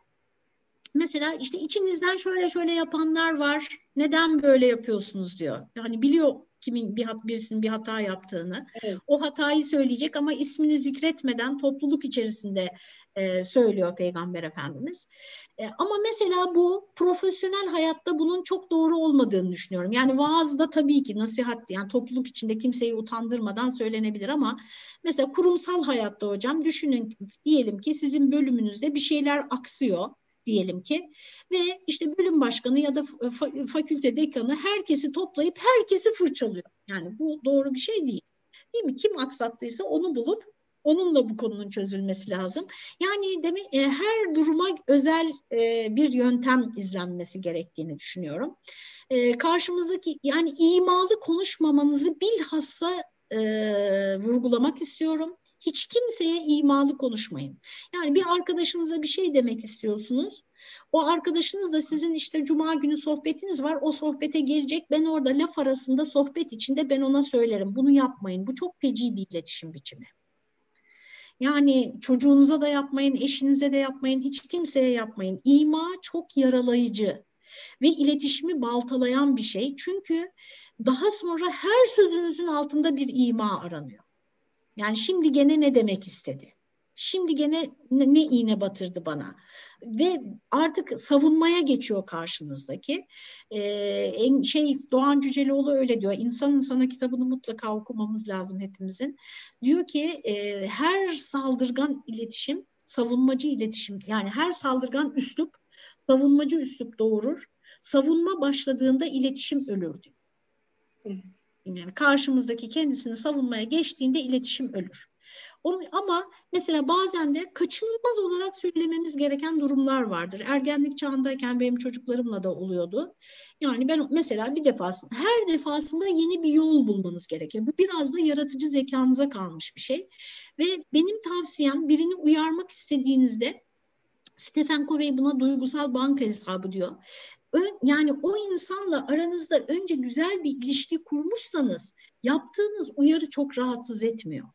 mesela işte içinizden şöyle şöyle yapanlar var. Neden böyle yapıyorsunuz diyor. Yani biliyor kimin bir hat, birisinin bir hata yaptığını. Evet. O hatayı söyleyecek ama ismini zikretmeden topluluk içerisinde e, söylüyor Peygamber Efendimiz. E, ama mesela bu profesyonel hayatta bunun çok doğru olmadığını düşünüyorum. Yani vaazda tabii ki nasihat yani topluluk içinde kimseyi utandırmadan söylenebilir ama mesela kurumsal hayatta hocam düşünün diyelim ki sizin bölümünüzde bir şeyler aksıyor diyelim ki ve işte bölüm başkanı ya da fakülte dekanı herkesi toplayıp herkesi fırçalıyor. Yani bu doğru bir şey değil. Değil mi? Kim aksattıysa onu bulup onunla bu konunun çözülmesi lazım. Yani demek e, her duruma özel e, bir yöntem izlenmesi gerektiğini düşünüyorum. E, karşımızdaki yani imalı konuşmamanızı bilhassa vurgulamak istiyorum. Hiç kimseye imalı konuşmayın. Yani bir arkadaşınıza bir şey demek istiyorsunuz. O arkadaşınız da sizin işte cuma günü sohbetiniz var. O sohbete gelecek. Ben orada laf arasında sohbet içinde ben ona söylerim. Bunu yapmayın. Bu çok feci bir iletişim biçimi. Yani çocuğunuza da yapmayın, eşinize de yapmayın, hiç kimseye yapmayın. İma çok yaralayıcı ve iletişimi baltalayan bir şey. Çünkü daha sonra her sözünüzün altında bir ima aranıyor. Yani şimdi gene ne demek istedi? Şimdi gene ne, ne iğne batırdı bana? Ve artık savunmaya geçiyor karşınızdaki. Ee, şey Doğan Cüceloğlu öyle diyor. İnsan insana kitabını mutlaka okumamız lazım hepimizin. Diyor ki e, her saldırgan iletişim savunmacı iletişim yani her saldırgan üslup savunmacı üslup doğurur. Savunma başladığında iletişim ölür diyor. Evet. Yani karşımızdaki kendisini savunmaya geçtiğinde iletişim ölür. Onun, ama mesela bazen de kaçınılmaz olarak söylememiz gereken durumlar vardır. Ergenlik çağındayken benim çocuklarımla da oluyordu. Yani ben mesela bir defasında, her defasında yeni bir yol bulmanız gerekir. Bu biraz da yaratıcı zekanıza kalmış bir şey. Ve benim tavsiyem birini uyarmak istediğinizde Stephen Covey buna duygusal banka hesabı diyor yani o insanla aranızda önce güzel bir ilişki kurmuşsanız yaptığınız uyarı çok rahatsız etmiyor.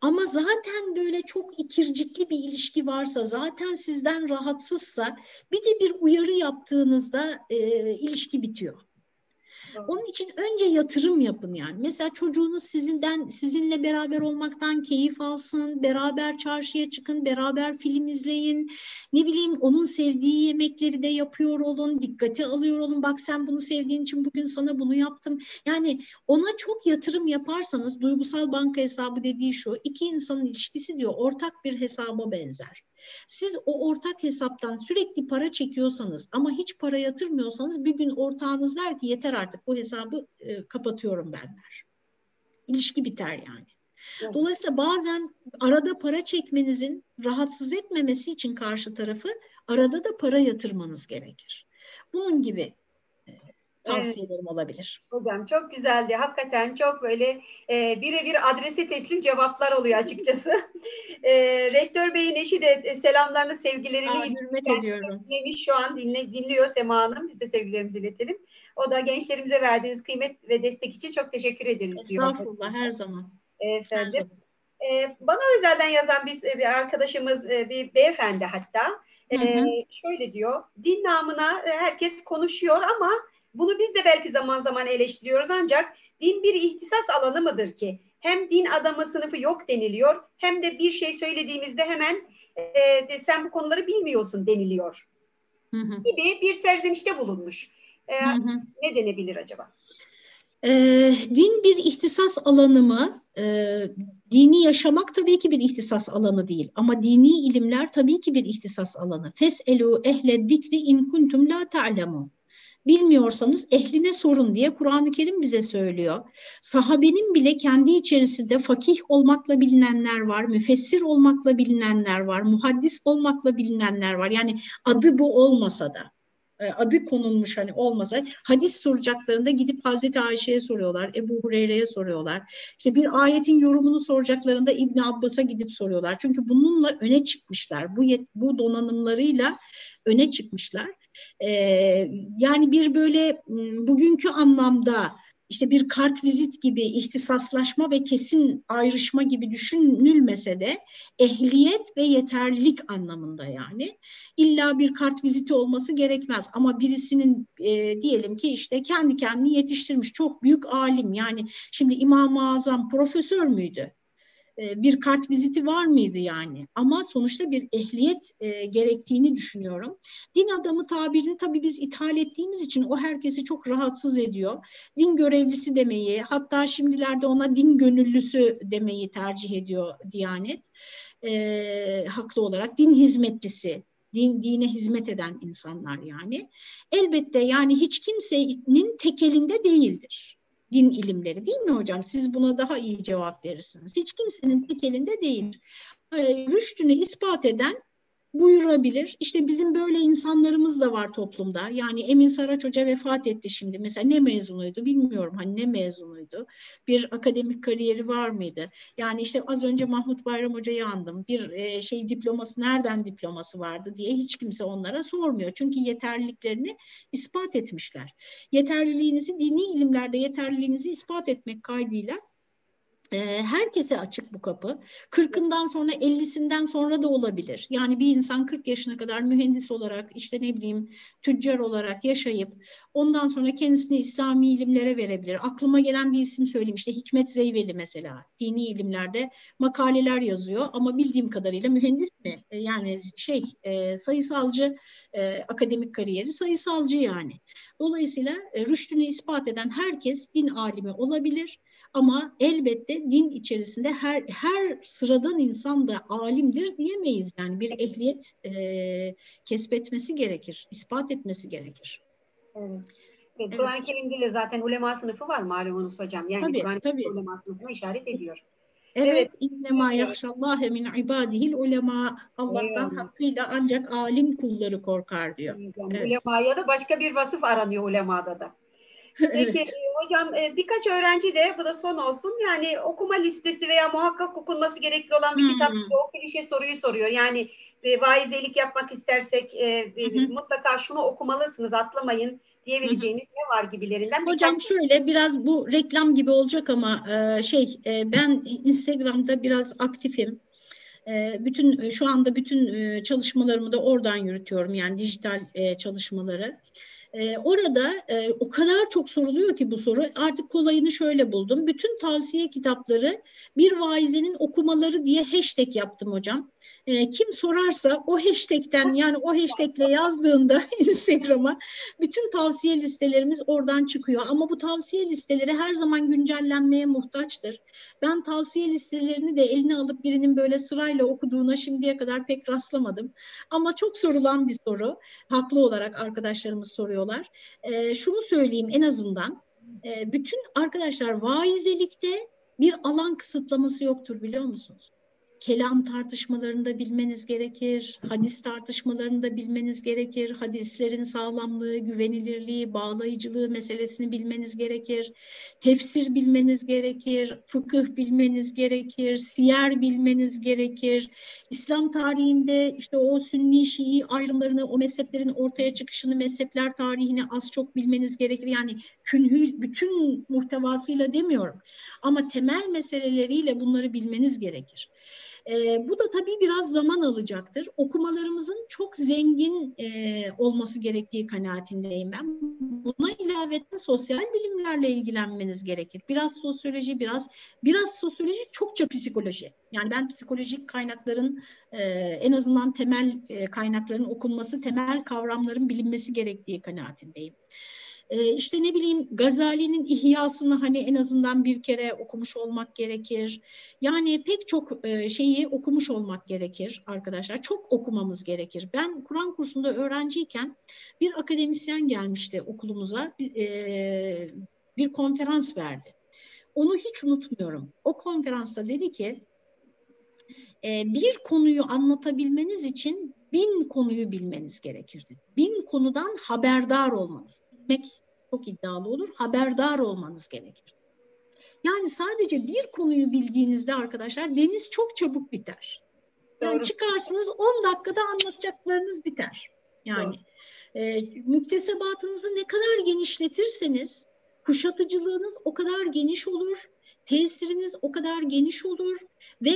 Ama zaten böyle çok ikircikli bir ilişki varsa, zaten sizden rahatsızsa bir de bir uyarı yaptığınızda e, ilişki bitiyor. Onun için önce yatırım yapın yani. Mesela çocuğunuz sizinden sizinle beraber olmaktan keyif alsın, beraber çarşıya çıkın, beraber film izleyin. Ne bileyim onun sevdiği yemekleri de yapıyor olun, dikkate alıyor olun. Bak sen bunu sevdiğin için bugün sana bunu yaptım. Yani ona çok yatırım yaparsanız duygusal banka hesabı dediği şu. iki insanın ilişkisi diyor ortak bir hesaba benzer. Siz o ortak hesaptan sürekli para çekiyorsanız ama hiç para yatırmıyorsanız bir gün ortağınız der ki yeter artık bu hesabı e, kapatıyorum ben der. İlişki biter yani. Dolayısıyla bazen arada para çekmenizin rahatsız etmemesi için karşı tarafı arada da para yatırmanız gerekir. Bunun gibi tavsiyelerim olabilir. Hocam çok güzeldi. Hakikaten çok böyle e, birebir adrese teslim cevaplar oluyor açıkçası. *laughs* e, Rektör Bey'in eşi de e, selamlarını, sevgilerini Aa, hürmet ediyorum. Dinlemiş, şu an dinle, dinliyor Sema Hanım. Biz de sevgilerimizi iletelim. O da gençlerimize verdiğiniz kıymet ve destek için çok teşekkür ederiz. Estağfurullah diyor. her zaman. Efendim. Her zaman. E, bana özelden yazan bir, bir arkadaşımız, e, bir beyefendi hatta, e, hı hı. şöyle diyor, din namına herkes konuşuyor ama bunu biz de belki zaman zaman eleştiriyoruz ancak din bir ihtisas alanı mıdır ki? Hem din adamı sınıfı yok deniliyor hem de bir şey söylediğimizde hemen e, sen bu konuları bilmiyorsun deniliyor. Hı hı. Gibi bir serzenişte bulunmuş. E, hı hı. Ne denebilir acaba? E, din bir ihtisas alanı mı? E, dini yaşamak tabii ki bir ihtisas alanı değil. Ama dini ilimler tabii ki bir ihtisas alanı. Feselu ehle dikri in kuntum la ta'lemun. Bilmiyorsanız ehline sorun diye Kur'an-ı Kerim bize söylüyor. Sahabenin bile kendi içerisinde fakih olmakla bilinenler var, müfessir olmakla bilinenler var, muhaddis olmakla bilinenler var. Yani adı bu olmasa da e, adı konulmuş hani olmasa hadis soracaklarında gidip Hazreti Ayşe'ye soruyorlar, Ebu Hureyre'ye soruyorlar. İşte bir ayetin yorumunu soracaklarında İbn Abbas'a gidip soruyorlar. Çünkü bununla öne çıkmışlar. Bu bu donanımlarıyla öne çıkmışlar. E, yani bir böyle bugünkü anlamda işte bir kart vizit gibi ihtisaslaşma ve kesin ayrışma gibi düşünülmese de ehliyet ve yeterlilik anlamında yani illa bir kart viziti olması gerekmez ama birisinin e, diyelim ki işte kendi kendini yetiştirmiş çok büyük alim yani şimdi İmam-ı Azam profesör müydü? E, bir kart viziti var mıydı yani? Ama sonuçta bir ehliyet e, gerektiğini düşünüyorum. Din adamı tabirini tabii biz ithal ettiğimiz için o herkesi çok rahatsız ediyor. Din görevlisi demeyi, hatta şimdilerde ona din gönüllüsü demeyi tercih ediyor Diyanet. E, haklı olarak din hizmetlisi din, dine hizmet eden insanlar yani. Elbette yani hiç kimsenin tekelinde değildir din ilimleri değil mi hocam? Siz buna daha iyi cevap verirsiniz. Hiç kimsenin tek elinde değil. Ee, rüştünü ispat eden buyurabilir. İşte bizim böyle insanlarımız da var toplumda. Yani Emin Saraç Hoca vefat etti şimdi. Mesela ne mezunuydu bilmiyorum. Hani ne mezunuydu? Bir akademik kariyeri var mıydı? Yani işte az önce Mahmut Bayram Hoca'yı andım. Bir e, şey diploması nereden diploması vardı diye hiç kimse onlara sormuyor. Çünkü yeterliliklerini ispat etmişler. Yeterliliğinizi dini ilimlerde yeterliliğinizi ispat etmek kaydıyla herkese açık bu kapı. 40'ından sonra 50'sinden sonra da olabilir. Yani bir insan 40 yaşına kadar mühendis olarak işte ne bileyim tüccar olarak yaşayıp ondan sonra kendisini İslami ilimlere verebilir. Aklıma gelen bir isim söyleyeyim işte Hikmet Zeyveli mesela dini ilimlerde makaleler yazıyor ama bildiğim kadarıyla mühendis mi? E, yani şey e, sayısalcı e, akademik kariyeri sayısalcı yani. Dolayısıyla rüştünü ispat eden herkes din alimi olabilir ama elbette din içerisinde her her sıradan insan da alimdir diyemeyiz. Yani bir ehliyet e, kesbetmesi gerekir, ispat etmesi gerekir. Evet. Evet, Kur'an-ı Kerim'de de zaten ulema sınıfı var malumunuz hocam. Yani Kur'an-ı Kerim ulema sınıfına işaret ediyor. Evet, innema yakşallâhe min ibadihil ulema. Allah'tan evet. hakkıyla ancak alim kulları korkar diyor. Yani evet. Ulemaya da başka bir vasıf aranıyor ulemada da. Peki evet. hocam e, birkaç öğrenci de bu da son olsun yani okuma listesi veya muhakkak okunması gerekli olan bir hmm. kitap o klişe soruyu soruyor. Yani e, vaizelik yapmak istersek e, mutlaka şunu okumalısınız atlamayın diyebileceğiniz ne var gibilerinden. Hocam birkaç... şöyle biraz bu reklam gibi olacak ama şey ben Instagram'da biraz aktifim. Bütün şu anda bütün çalışmalarımı da oradan yürütüyorum yani dijital çalışmaları. Ee, orada e, o kadar çok soruluyor ki bu soru artık kolayını şöyle buldum. Bütün tavsiye kitapları bir vaizenin okumaları diye hashtag yaptım hocam. E, kim sorarsa o hashtagten yani o hashtagle yazdığında *laughs* Instagram'a bütün tavsiye listelerimiz oradan çıkıyor. Ama bu tavsiye listeleri her zaman güncellenmeye muhtaçtır. Ben tavsiye listelerini de eline alıp birinin böyle sırayla okuduğuna şimdiye kadar pek rastlamadım. Ama çok sorulan bir soru. Haklı olarak arkadaşlarımız soruyorlar. E, şunu söyleyeyim en azından. E, bütün arkadaşlar vaizelikte bir alan kısıtlaması yoktur biliyor musunuz? Kelam tartışmalarında bilmeniz gerekir, hadis tartışmalarında bilmeniz gerekir, hadislerin sağlamlığı, güvenilirliği, bağlayıcılığı meselesini bilmeniz gerekir, tefsir bilmeniz gerekir, fıkıh bilmeniz gerekir, siyer bilmeniz gerekir. İslam tarihinde işte o sünni şii ayrımlarını, o mezheplerin ortaya çıkışını, mezhepler tarihini az çok bilmeniz gerekir. Yani künhül, bütün muhtevasıyla demiyorum ama temel meseleleriyle bunları bilmeniz gerekir. E, bu da tabii biraz zaman alacaktır. Okumalarımızın çok zengin e, olması gerektiği kanaatindeyim ben. Buna ilaveten sosyal bilimlerle ilgilenmeniz gerekir. Biraz sosyoloji, biraz biraz sosyoloji, çokça psikoloji. Yani ben psikolojik kaynakların e, en azından temel e, kaynakların okunması, temel kavramların bilinmesi gerektiği kanaatindeyim. E, işte ne bileyim Gazali'nin İhyasını hani en azından bir kere okumuş olmak gerekir. Yani pek çok e, şeyi okumuş olmak gerekir arkadaşlar. Çok okumamız gerekir. Ben Kur'an kursunda öğrenciyken bir akademisyen gelmişti okulumuza. E, bir konferans verdi. Onu hiç unutmuyorum. O konferansta dedi ki e, bir konuyu anlatabilmeniz için bin konuyu bilmeniz gerekir dedi. Bin konudan haberdar olmanız bilmek çok iddialı olur. Haberdar olmanız gerekir. Yani sadece bir konuyu bildiğinizde arkadaşlar deniz çok çabuk biter. Yani Doğru. çıkarsınız 10 dakikada anlatacaklarınız biter. Yani e, müktesebatınızı ne kadar genişletirseniz kuşatıcılığınız o kadar geniş olur, tesiriniz o kadar geniş olur ve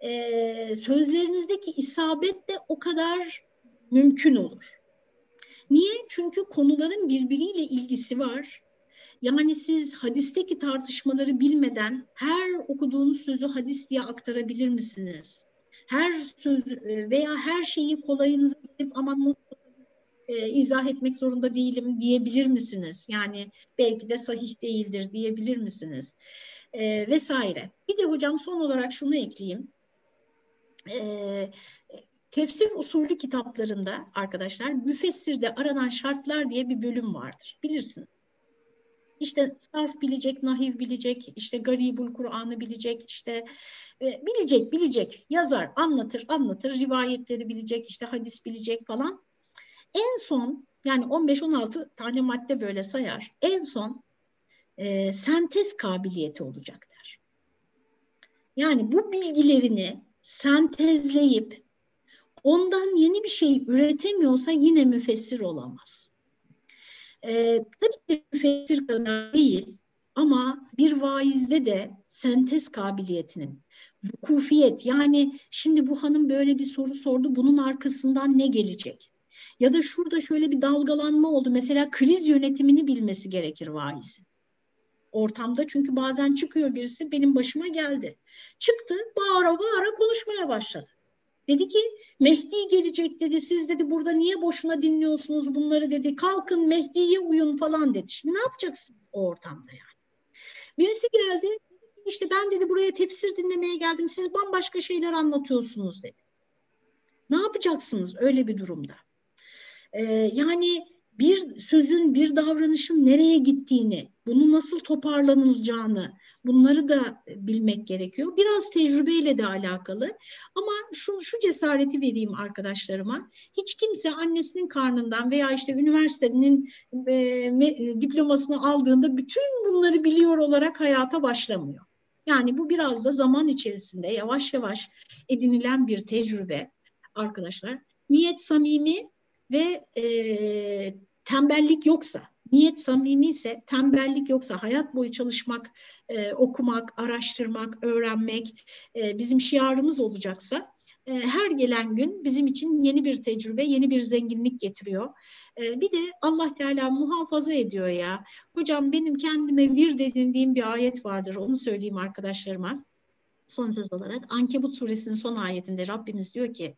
e, sözlerinizdeki isabet de o kadar mümkün olur. Niye? Çünkü konuların birbiriyle ilgisi var. Yani siz hadisteki tartışmaları bilmeden her okuduğunuz sözü hadis diye aktarabilir misiniz? Her söz e, veya her şeyi kolayınıza gelip aman e, izah etmek zorunda değilim diyebilir misiniz? Yani belki de sahih değildir diyebilir misiniz? E, vesaire. Bir de hocam son olarak şunu ekleyeyim. E, tefsir usulü kitaplarında arkadaşlar müfessirde aranan şartlar diye bir bölüm vardır. Bilirsiniz. İşte sarf bilecek, nahiv bilecek, işte garibul Kur'an'ı bilecek, işte e, bilecek, bilecek, yazar, anlatır, anlatır, rivayetleri bilecek, işte hadis bilecek falan. En son yani 15-16 tane madde böyle sayar. En son e, sentez kabiliyeti olacak der. Yani bu bilgilerini sentezleyip ondan yeni bir şey üretemiyorsa yine müfessir olamaz. E, tabii ki müfessir kadar değil ama bir vaizde de sentez kabiliyetinin, vukufiyet yani şimdi bu hanım böyle bir soru sordu bunun arkasından ne gelecek? Ya da şurada şöyle bir dalgalanma oldu. Mesela kriz yönetimini bilmesi gerekir vaizin. Ortamda çünkü bazen çıkıyor birisi benim başıma geldi. Çıktı bağıra bağıra konuşmaya başladı. Dedi ki Mehdi gelecek dedi. Siz dedi burada niye boşuna dinliyorsunuz bunları dedi. Kalkın Mehdi'ye uyun falan dedi. Şimdi ne yapacaksın o ortamda yani? Birisi geldi. İşte ben dedi buraya tefsir dinlemeye geldim. Siz bambaşka şeyler anlatıyorsunuz dedi. Ne yapacaksınız öyle bir durumda? Ee, yani bir sözün, bir davranışın nereye gittiğini, bunu nasıl toparlanılacağını, bunları da bilmek gerekiyor. Biraz tecrübeyle de alakalı. Ama şu, şu cesareti vereyim arkadaşlarıma. Hiç kimse annesinin karnından veya işte üniversitenin e, me, diplomasını aldığında bütün bunları biliyor olarak hayata başlamıyor. Yani bu biraz da zaman içerisinde yavaş yavaş edinilen bir tecrübe arkadaşlar. Niyet samimi ve e, tembellik yoksa, niyet samimi ise, tembellik yoksa, hayat boyu çalışmak, e, okumak, araştırmak, öğrenmek e, bizim şiarımız olacaksa, e, her gelen gün bizim için yeni bir tecrübe, yeni bir zenginlik getiriyor. E, bir de Allah Teala muhafaza ediyor ya. Hocam benim kendime vir edindiğim bir ayet vardır, onu söyleyeyim arkadaşlarıma son söz olarak Ankebut suresinin son ayetinde Rabbimiz diyor ki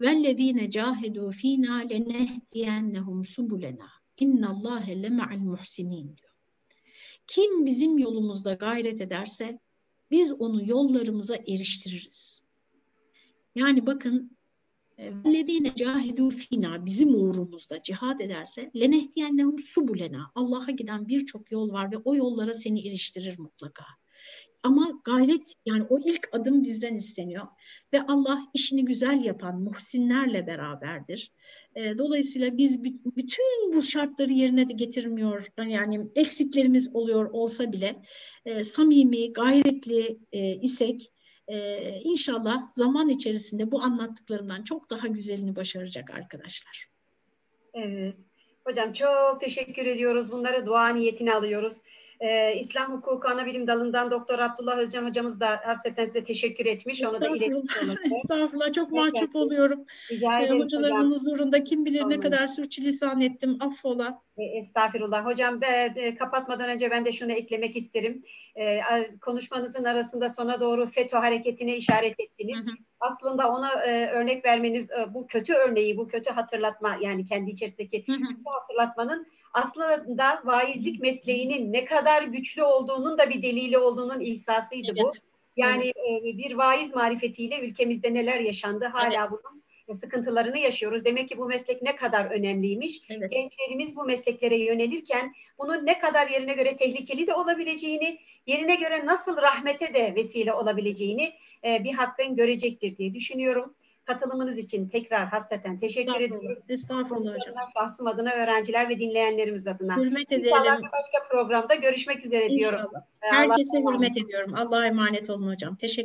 vellezine cahedu fina lenehdiyennehum subulena innallâhe leme'al muhsinin diyor. Kim bizim yolumuzda gayret ederse biz onu yollarımıza eriştiririz. Yani bakın vellezine cahedu fina bizim uğrumuzda cihad ederse lenehdiyennehum subulena Allah'a giden birçok yol var ve o yollara seni eriştirir mutlaka. Ama gayret yani o ilk adım bizden isteniyor. Ve Allah işini güzel yapan muhsinlerle beraberdir. E, dolayısıyla biz bütün bu şartları yerine de getirmiyor. Yani eksiklerimiz oluyor olsa bile e, samimi, gayretli e, isek e, inşallah zaman içerisinde bu anlattıklarımdan çok daha güzelini başaracak arkadaşlar. Evet. Hocam çok teşekkür ediyoruz. Bunları dua niyetine alıyoruz. Ee, İslam Hukuku Anabilim Dalı'ndan Doktor Abdullah Özcan hocamız da hasreten size teşekkür etmiş. Onu da iletmiş Estağfurullah çok mahcup oluyorum. Rica ee, hocalarımın hocam. huzurunda kim bilir Olun. ne kadar sürçülisan ettim. Affola. E, estağfurullah. Hocam be, be, kapatmadan önce ben de şunu eklemek isterim. E, konuşmanızın arasında sona doğru FETÖ hareketine işaret ettiniz. Hı hı. Aslında ona e, örnek vermeniz e, bu kötü örneği, bu kötü hatırlatma yani kendi içerisindeki hı hı. hatırlatmanın aslında vaizlik mesleğinin ne kadar güçlü olduğunun da bir delili olduğunun ihsasıydı evet. bu. Yani evet. bir vaiz marifetiyle ülkemizde neler yaşandı hala evet. bunun sıkıntılarını yaşıyoruz. Demek ki bu meslek ne kadar önemliymiş. Evet. Gençlerimiz bu mesleklere yönelirken bunun ne kadar yerine göre tehlikeli de olabileceğini, yerine göre nasıl rahmete de vesile olabileceğini bir hakkın görecektir diye düşünüyorum. Katılımınız için tekrar hasreten teşekkür ediyorum. Estağfurullah hocam. Şahsım adına, öğrenciler ve dinleyenlerimiz adına. Hürmet edelim. İnşallah başka programda görüşmek üzere İnşallah. diyorum. Herkese Allah hürmet ediyorum. Allah'a emanet olun hocam. Teşekkür